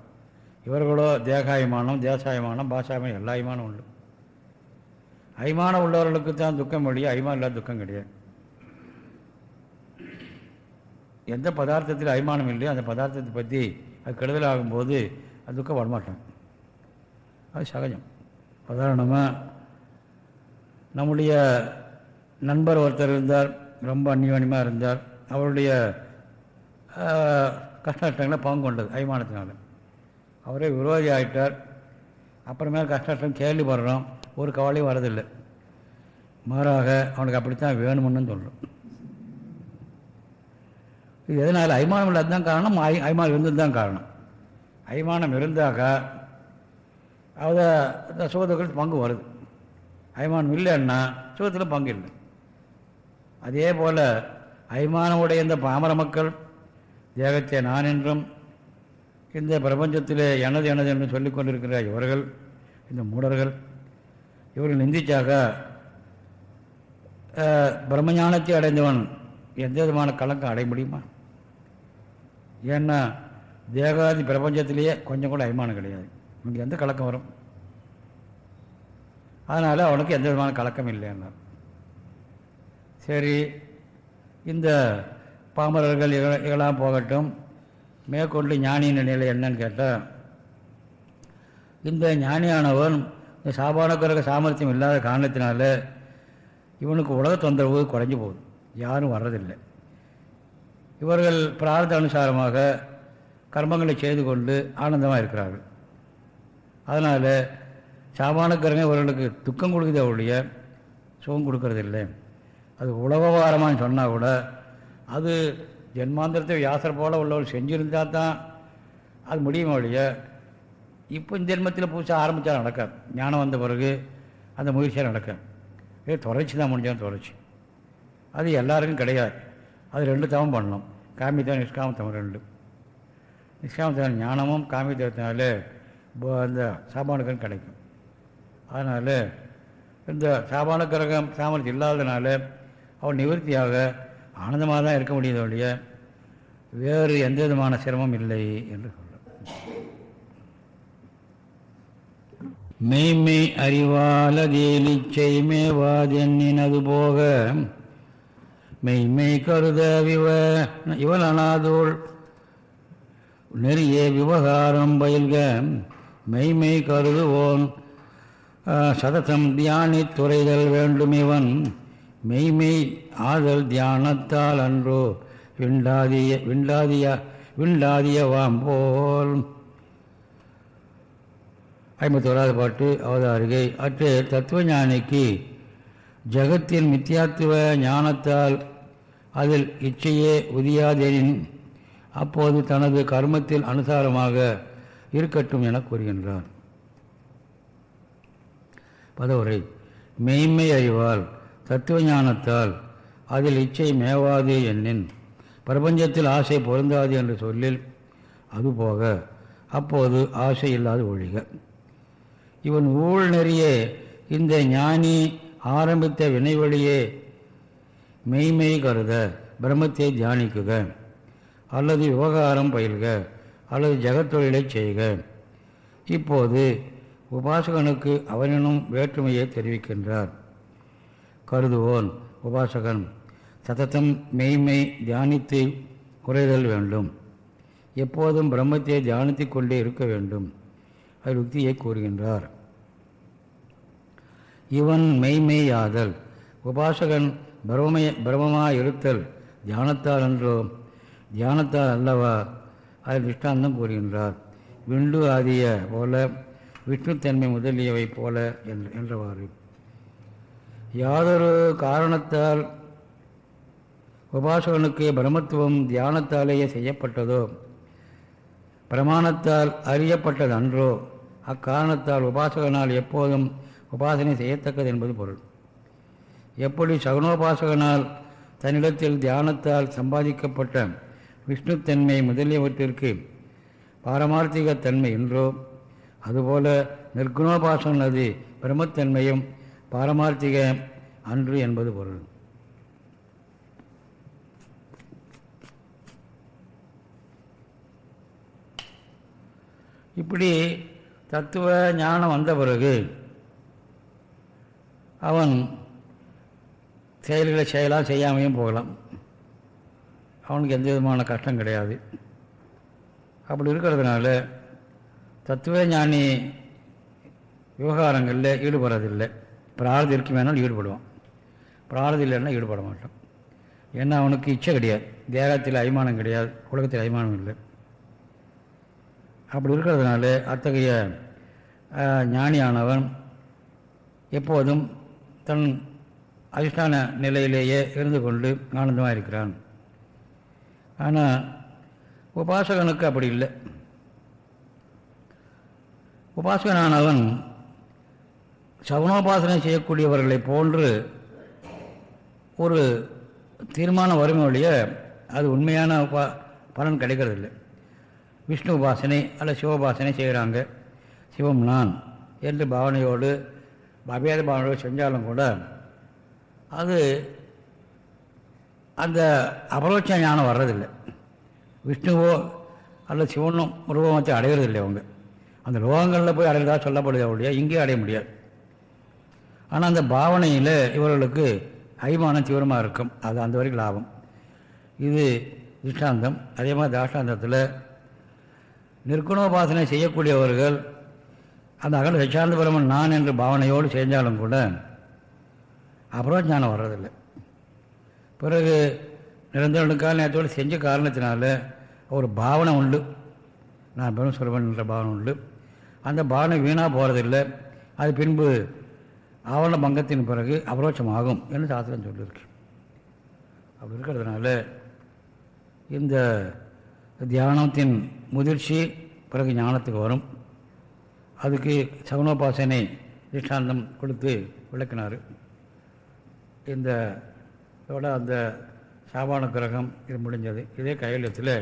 இவர்களோ தேகாயமானம் தேசாயமானம் பாஷாயமானம் எல்லா அய்மானம் உண்டு. அய்மானம் உள்ளவர்களுக்கு தான் துக்கம் வழியே அய்மானம் இல்லாத துக்கம் கிடையாது. எந்த பதார்த்தத்தில் அய்மானம் இல்லையோ அந்த பதார்த்தத்தை பற்றி அது கெடுதல் ஆகும்போது அது துக்கம் வரமாட்டாங்க அது சகஜம். உதாரணமாக நம்முடைய நண்பர் ஒருத்தர் இருந்தார் ரொம்ப அந்நியோன்யமாக இருந்தார். அவருடைய கஷ்டங்களை பங்கு கொண்டது அபிமானத்தினால. அவரே விரோதி ஆகிட்டார் அப்புறமேல கஷ்டம் கேள்விப்படுறோம். ஒரு கவலையும் வரதில்லை. மாறாக அவனுக்கு அப்படித்தான் வேணும்னு சொல்கிறோம் இது எதனால்? அய்மானம் இல்லாத தான் காரணம். ஐ அய்மானம் இருந்தது தான் காரணம். அய்மானம் இருந்தாக்கா அதை சுகத்துக்கள் பங்கு வருது. அய்மானம் இல்லைன்னா சுகத்தில் பங்கு இல்லை. அதே போல் அய்மானமுடைய இந்த பாமர மக்கள் தேகத்தை நான் என்றும் இந்த பிரபஞ்சத்தில் எனது எனது என்று சொல்லிக் கொண்டிருக்கிற இவர்கள் இந்த மூடர்கள் இவர்கள் நிந்திச்சாக பிரம்மஞானத்தை அடைந்தவன் எந்த விதமான கலக்கம் அடைய முடியுமா? ஏன்னா தேகாதி பிரபஞ்சத்திலேயே கொஞ்சம் கூட அபிமானம் கிடையாது. இங்கே எந்த கலக்கம் வரும்? அதனால் அவனுக்கு எந்த விதமான கலக்கம் இல்லைன்னா சரி இந்த பாமரர்கள் இக இகலாம் போகட்டும். மேற்கொண்டு ஞானியின் நிலை என்னன்னு கேட்டால் இந்த ஞானியானவன் இந்த சாபானக்கிறக சாமர்த்தியம் இல்லாத காரணத்தினால இவனுக்கு உலக தொந்தரவு குறைஞ்சி போகுது. யாரும் வர்றதில்லை. இவர்கள் பிரார்த்த அனுசாரமாக கர்மங்களை செய்து கொண்டு ஆனந்தமாக இருக்கிறார்கள். அதனால் சாபானக்கிறங்க இவர்களுக்கு துக்கம் கொடுக்குதே ஒழிய சுகம் கொடுக்கறதில்லை. அது உலகவாரமானு சொன்னால் கூட அது ஜென்மாந்திரத்தை வியாசர் போல் உள்ளவர் செஞ்சுருந்தால் தான் அது முடியுமா ஒழிய இப்போ இந்த ஜென்மத்தில் புதுசாக ஆரம்பித்தா நடக்காது. ஞானம் வந்த பிறகு அந்த முயற்சியாக நடக்காது. ஏ தொடர்ச்சி தான் முடிஞ்சாலும் தொடர்ச்சி. அது எல்லாருக்கும் கிடையாது. அது ரெண்டு தவம் பண்ணணும் காமித்தவன் நிஷ்காமத்தவன் ரெண்டு. நிஷ்காமத்தவன் ஞானமும் காமித்தவத்தினால அந்த சாபானுக்கன் கிடைக்கும். அதனால் இந்த சாபான கிரகம் சாமர்த்தியம் இல்லாததுனால அவன் நிவர்த்தியாக ஆனந்தமாக தான் இருக்க முடியுது ஒழிய வேறு எந்த விதமான சிரமம் இல்லை என்று சொல்ல மெய்மை அறிவாலதேலிச்சை மேவாதென்னினது போக மெய்மை கருத விவ இவள் அனாதோள் நெறிய விவகாரம் பயில்க மெய்மை கருதுவோன் சததம் தியானித் துறைதல் வேண்டும் இவன் மெய்மை ஆதல் தியானத்தால் அன்றோ விண்டாதிய விண்டாதிய விண்டாதியவாம் போல். ஐம்பத்தி ஓராவது பாட்டு அவதாரிகை. அற்று தத்துவ ஞானிக்கு ஜகத்தின் மித்தியாத்துவ ஞானத்தால் அதில் இச்சையே உதியாதெனின் அப்போது தனது கர்மத்தில் அனுசாரமாக இருக்கட்டும் என கூறுகின்றார். பதவுரை. மெய்மை அறிவால் தத்துவ ஞானத்தால் அதில் இச்சை மேவாது என்னின் பிரபஞ்சத்தில் ஆசை பொருந்தாது என்று சொல்லில் அதுபோக அப்போது ஆசை இல்லாது ஒழிக. இவன் ஊழ் நெறிய இந்த ஞானி ஆரம்பித்த வினைவழியே மெய்மெய் கருத பிரம்மத்தை தியானிக்குக. அல்லது விவகாரம் பயில்க அல்லது ஜெகத்தொழிலை செய்க. இப்போது உபாசகனுக்கு அவனினும் வேற்றுமையை தெரிவிக்கின்றார். கருதுவோன் உபாசகன். சதத்தம் மெய்மை தியானித்து குறைதல் வேண்டும். எப்போதும் பிரம்மத்தை தியானித்து கொண்டே இருக்க வேண்டும். அது யுக்தியை கூறுகின்றார். இவன் மெய்மெய்யாதல் உபாசகன் பிரமமே பிரமமாக இருத்தல் தியானத்தால் என்றோ தியானத்தால் அல்லவா? அதில் திஷ்டாந்தம் கூறுகின்றார். விண்டு ஆதிய போல விஷ்ணுத்தன்மை முதலியவை போல என்றவாறு. யாதொரு காரணத்தால் உபாசகனுக்கு பிரமத்துவம் தியானத்தாலேயே செய்யப்பட்டதோ பிரமாணத்தால் அறியப்பட்டது அன்றோ அக்காரணத்தால் உபாசகனால் எப்போதும் உபாசனை செய்யத்தக்கது என்பது பொருள். எப்படி சகுனோபாசகனால் தன்னிடத்தில் தியானத்தால் சம்பாதிக்கப்பட்ட விஷ்ணுத்தன்மை முதலியவற்றிற்கு பாரமார்த்திகத்தன்மை என்றோ அதுபோல நிர்குணோபாசனது பிரம்மத்தன்மையும் பாரமார்த்திக அன்று என்பது பொருள். இப்படி தத்துவ ஞானம் வந்த பிறகு அவன் செயல்களை செய்யலாம் செய்யாமையும் போகலாம். அவனுக்கு எந்த விதமான கஷ்டம் கிடையாது. அப்படி இருக்கிறதுனால தத்துவ ஞானி விவகாரங்களில் ஈடுபடுறதில்லை. பிரார்த்தம் இருக்கு வேணாலும் ஈடுபடுவான் பிரார்த்தம் இல்லைன்னா ஈடுபட மாட்டான் ஏன்னா அவனுக்கு இச்சை கிடையாது. தேகத்தில் அபிமானம் கிடையாது. உலகத்தில் அபிமானம் இல்லை. அப்படி இருக்கிறதுனால அத்தகைய ஞானியானவன் எப்போதும் தன் அதிஷ்டான நிலையிலேயே இருந்து கொண்டு ஆனந்தமாக இருக்கிறான். ஆனால் உபாசகனுக்கு அப்படி இல்லை. உபாசகனானவன் சவனோபாசனை செய்யக்கூடியவர்களை போன்று ஒரு தீர்மான வறுமை வழிய அது உண்மையான உபா பலன் கிடைக்கிறதில்லை. விஷ்ணு உபாசனை அல்ல சிவோபாசனை செய்கிறாங்க. சிவம் நான் என்று பாவனையோடு அபேத பாவனையோடு செஞ்சாலும் கூட அது அந்த அபரோட்ச ஞானம் வர்றதில்லை. விஷ்ணுவோ அல்ல சிவனும் உருவமத்தை அடைகிறதில்லை அவங்க. அந்த லோகங்களில் போய் அடைகிறதா சொல்லப்படுது அவளுடைய இங்கேயும் அடைய முடியாது. ஆனால் அந்த பாவனையில் இவர்களுக்கு அபிமானம் தீவிரமாக இருக்கும். அது அந்த வரைக்கும் லாபம். இது திஷ்டாந்தம் அதே மாதிரி தாஷ்டாந்தத்தில் நிற்குணோபாசனை செய்யக்கூடியவர்கள் அந்த அகல சச்சாந்த பிரமன் நான் என்று பாவனையோடு செஞ்சாலும் கூட அப்புறம் ஞானம் வர்றதில்லை. பிறகு நிரந்தர கால நேரத்தோடு செஞ்ச காரணத்தினால ஒரு பாவனை உண்டு. நான் பிரம்மஸ்வரபன் என்ற பாவனை உண்டு. அந்த பாவனை வீணாக போகிறதில்லை அது பின்பு ஆவண பங்கத்தின் பிறகு அபரோட்சமாகும் என்று சாஸ்திரம் சொல்லியிருக்கு. அப்படி இருக்கிறதுனால இந்த தியானத்தின் முதிர்ச்சி பிறகு ஞானத்துக்கு வரும். அதுக்கு சகுனோபாசனை திஷ்டாந்தம் கொடுத்து விளக்கினார். இந்த இதோட அந்த சாபான கிரகம் இது முடிஞ்சது. இதே கையெழுத்தில்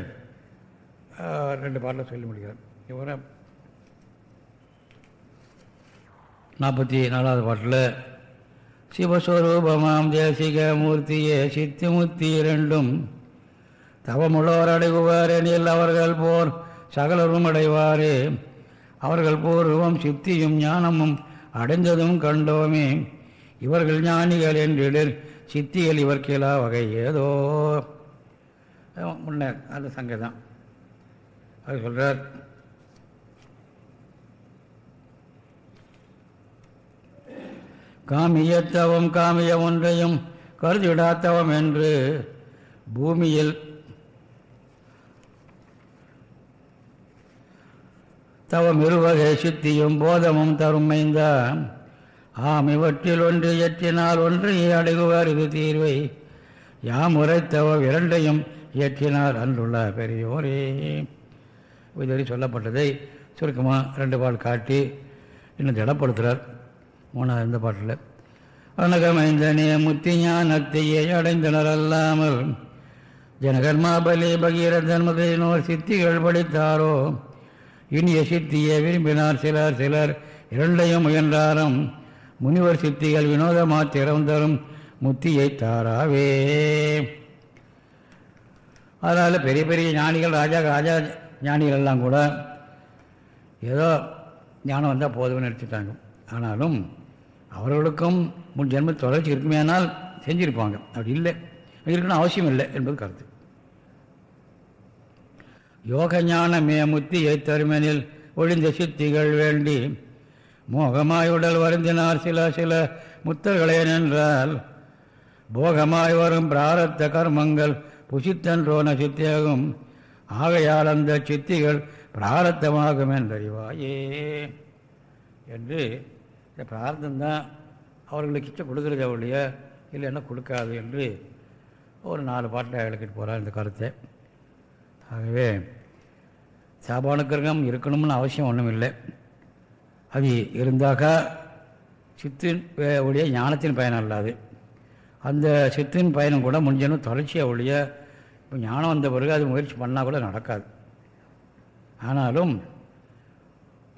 ரெண்டு பாட்டில் சொல்லி முடிக்கிறேன். இவரை நாற்பத்தி நாலாவது பாட்டில் சிவஸ்வரூபமாம் தேசிக மூர்த்தியே சித்திமுத்தி இரண்டும் தவமுள்ளோர் அடைகுவார் எனில் அவர்கள் போர் சகலரும் அடைவாரே. அவர்கள் பூர்வம் சித்தியும் ஞானமும் அடைந்ததும் கண்டோமே. இவர்கள் ஞானிகள் என்றிடர் சித்திகள் இவர்க்கெலா வகை ஏதோ. முன்ன அந்த சங்கதம் அது சொல்கிறார் காமியத்தவம் காமிய ஒன்றையும் கருதிடாத்தவம் என்று பூமியில் தவம் இருவகை சித்தியும் போதமும் தருமைந்த ஆம் இவற்றில் ஒன்று இயற்றினால் ஒன்று அடைகுவார் இது தீர்வை. யாம் உரைத்தவ இரண்டையும் இயற்றினார் அன்றுள்ள பெரியோரே. இதுவரை சொல்லப்பட்டதை சுருக்கமாக ரெண்டு பால் காட்டி இன்னும் திடப்படுத்துகிறார் மூணாவது இந்த பாட்டில். அனகமைந்தனே முத்தி ஞானத்தையே அடைந்தனர் அல்லாமல் ஜனகர்மாபலி பகீரதன் முதலினோர் சித்திகள் படித்தாரோ? இனிய சித்தியை விரும்பினார் சிலர் சிலர் இரண்டையும் முயன்றாரும் முனிவர் சித்திகள் வினோதமாக திறந்தரும் முத்தியை தாராவே. அதனால் பெரிய பெரிய ஞானிகள் ராஜா ராஜா ஞானிகள் எல்லாம் கூட ஏதோ ஞானம் வந்தால் போதும்னு நினச்சிட்டாங்க. ஆனாலும் அவர்களுக்கும் முன் ஜென்ம தொடர்ச்சி இருக்குமேனால் செஞ்சுருப்பாங்க. அப்படி இல்லை. இருக்கணும் அவசியம் இல்லை என்பது கருத்து. யோக ஞானமே மேமுத்தி தருமனில் ஒழிந்த சித்திகள் வேண்டி மோகமாய் உடல் வருந்தினார் சில சில முத்தர்களே நின்றால் போகமாய் வரும் பிராரத்த கர்மங்கள் புசித்தன்றோ நசித்தேகும் ஆகையால் அந்த சித்திகள் பிராரத்தமாகும் என்றறிவாயே. என்று இந்த பிரார்த்தந்தான் அவர்களுக்கு இச்சை கொடுக்குறதே ஒழிய இல்லைன்னா கொடுக்காது என்று ஒரு நாலு பாட்டில் விளக்கிட்டு போகிறார் இந்த கருத்தை. ஆகவே சாபானுக்கிரகம் இருக்கணும்னு அவசியம் ஒன்றும் இல்லை அது இருந்தாக்கா சித்தின் உடைய ஞானத்தின் பயன் அல்லாது. அந்த சித்தின் பயனும் கூட முடிஞ்சனும் தொடர்ச்சியாக ஒழிய இப்போ ஞானம் வந்த பிறகு அது முயற்சி பண்ணால் கூட நடக்காது. ஆனாலும்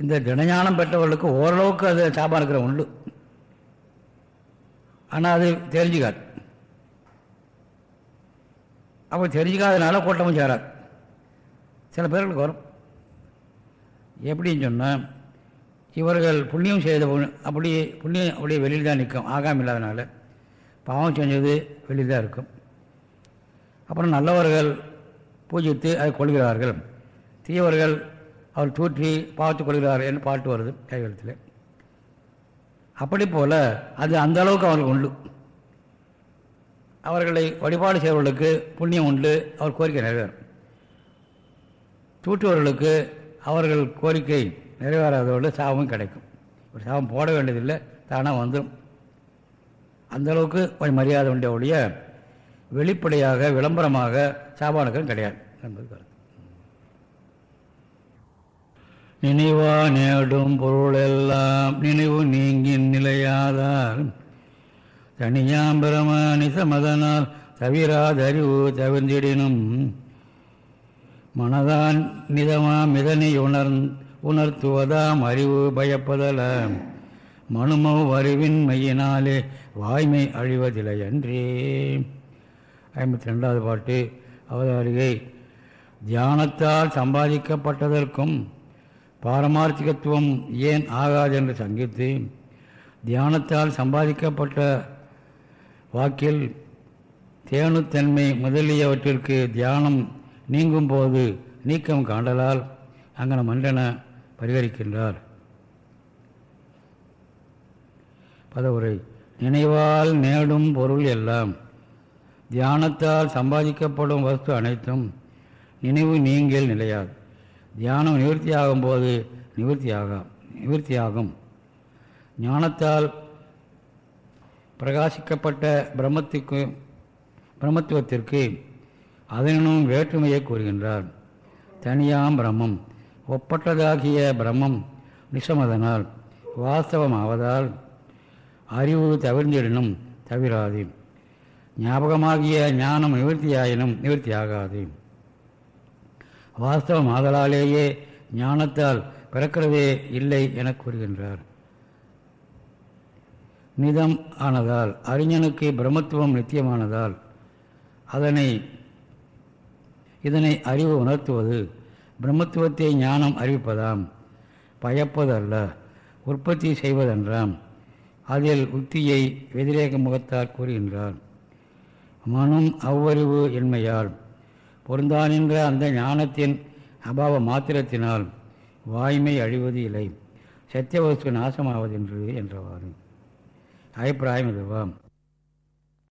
இந்த தினஞானம் பெற்றவர்களுக்கு ஓரளவுக்கு அது சாபானுக்கிறம் உண்டு. ஆனால் அது தெரிஞ்சுக்காது. அப்போ தெரிஞ்சுக்காதனால கூட்டமும் சேராது சில பேர்களுக்கு வரும். எப்படின்னு சொன்னால் இவர்கள் புண்ணியம் செய்த அப்படி புண்ணியம் அப்படியே வெளியில் தான் நிற்கும். ஆகாமல் இல்லாதனால பாவம் செஞ்சது வெளியில் தான் இருக்கும். அப்புறம் நல்லவர்கள் பூஜித்து அதை கொள்கிறார்கள். தீயவர்கள் அவர் தூற்றி பார்த்து கொள்கிறார் என்று பாட்டு வருது கைவெழுத்தில். அப்படி போல் அது அந்த அளவுக்கு அவர்களுக்கு உண்டு. அவர்களை வழிபாடு செய்வர்களுக்கு புண்ணியம் உண்டு. அவர் கோரிக்கை நிறைவேறும். தூற்றுவர்களுக்கு அவர்கள் கோரிக்கை நிறைவேறாதோடு சாபமும் கிடைக்கும். ஒரு சாபம் போட வேண்டியதில்லை தானாக வந்துடும் அந்தளவுக்கு கொஞ்சம் மரியாதை உண்டே ஒழிய வெளிப்படையாக விளம்பரமாக சாபானுக்கள் கிடையாது என்பது கருத்து. நினைவா நேடும் பொருளெல்லாம் நினைவு நீங்கின் நிலையாதால் தனியாம்பிரம நிசமதனால் தவிராதறிவு தவிர்ந்திடினும் மனதான் நிதமாம் இதனை உணர் உணர்த்துவதாம் அறிவு பயப்பதல மனுமோ அறிவின் மையினாலே வாய்மை அழிவதில்லை என்றே ஐம்பத்தி ரெண்டாவது பாட்டு அவதாரிகை. தியானத்தால் சம்பாதிக்கப்பட்டதற்கும் பாரமார்த்திகத்துவம் ஏன் ஆகாது என்று சங்கித்து தியானத்தால் சம்பாதிக்கப்பட்ட வாக்கில் தேனுத்தன்மை முதலியவற்றிற்கு தியானம் நீங்கும் போது நீக்கம் காண்டலால் அங்கன மண்டன பரிகரிக்கின்றார். பதவுரை நினைவால் நேடும் பொருள் எல்லாம் தியானத்தால் சம்பாதிக்கப்படும் வஸ்து அனைத்தும் நினைவு நீங்கள் நிலையாது தியானம் நிவர்த்தியாகும் போது நிவர்த்தியாகும் நிவர்த்தியாகும். ஞானத்தால் பிரகாசிக்கப்பட்ட பிரம்மத்துக்கு பிரம்மத்துவத்திற்கு அதனும் வேற்றுமையை கூறுகின்றார். தனியாம் பிரம்மம் ஒப்பற்றதாகிய பிரம்மம் நிசமதனால் வாஸ்தவமாவதால் அறிவு தவிர்ந்திடனும் தவிராது. ஞாபகமாகிய ஞானம் நிவர்த்தியாயினும் நிவர்த்தியாகாது. வாஸ்தவம் ஆதலாலேயே ஞானத்தால் பிறக்கிறதே இல்லை என கூறுகின்றார். நிதம் ஆனதால் அறிஞனுக்கு பிரம்மத்துவம் நித்தியமானதால் அதனை இதனை அறிவு உணர்த்துவது பிரம்மத்துவத்தை ஞானம் அறிவிப்பதாம். பயப்பதல்ல உற்பத்தி செய்வதென்றாம். அதில் உத்தியை வெதிரேக முகத்தால் கூறுகின்றார். மனம் அவ்வறிவு என்மையால் பொருந்தானின்ற அந்த ஞானத்தின் அபாவ மாத்திரத்தினால் வாய்மை அழிவது இல்லை. சத்தியவஸ்து நாசமாவதென்று என்றவாறு. அபிப்பிராயம் இதுவாம்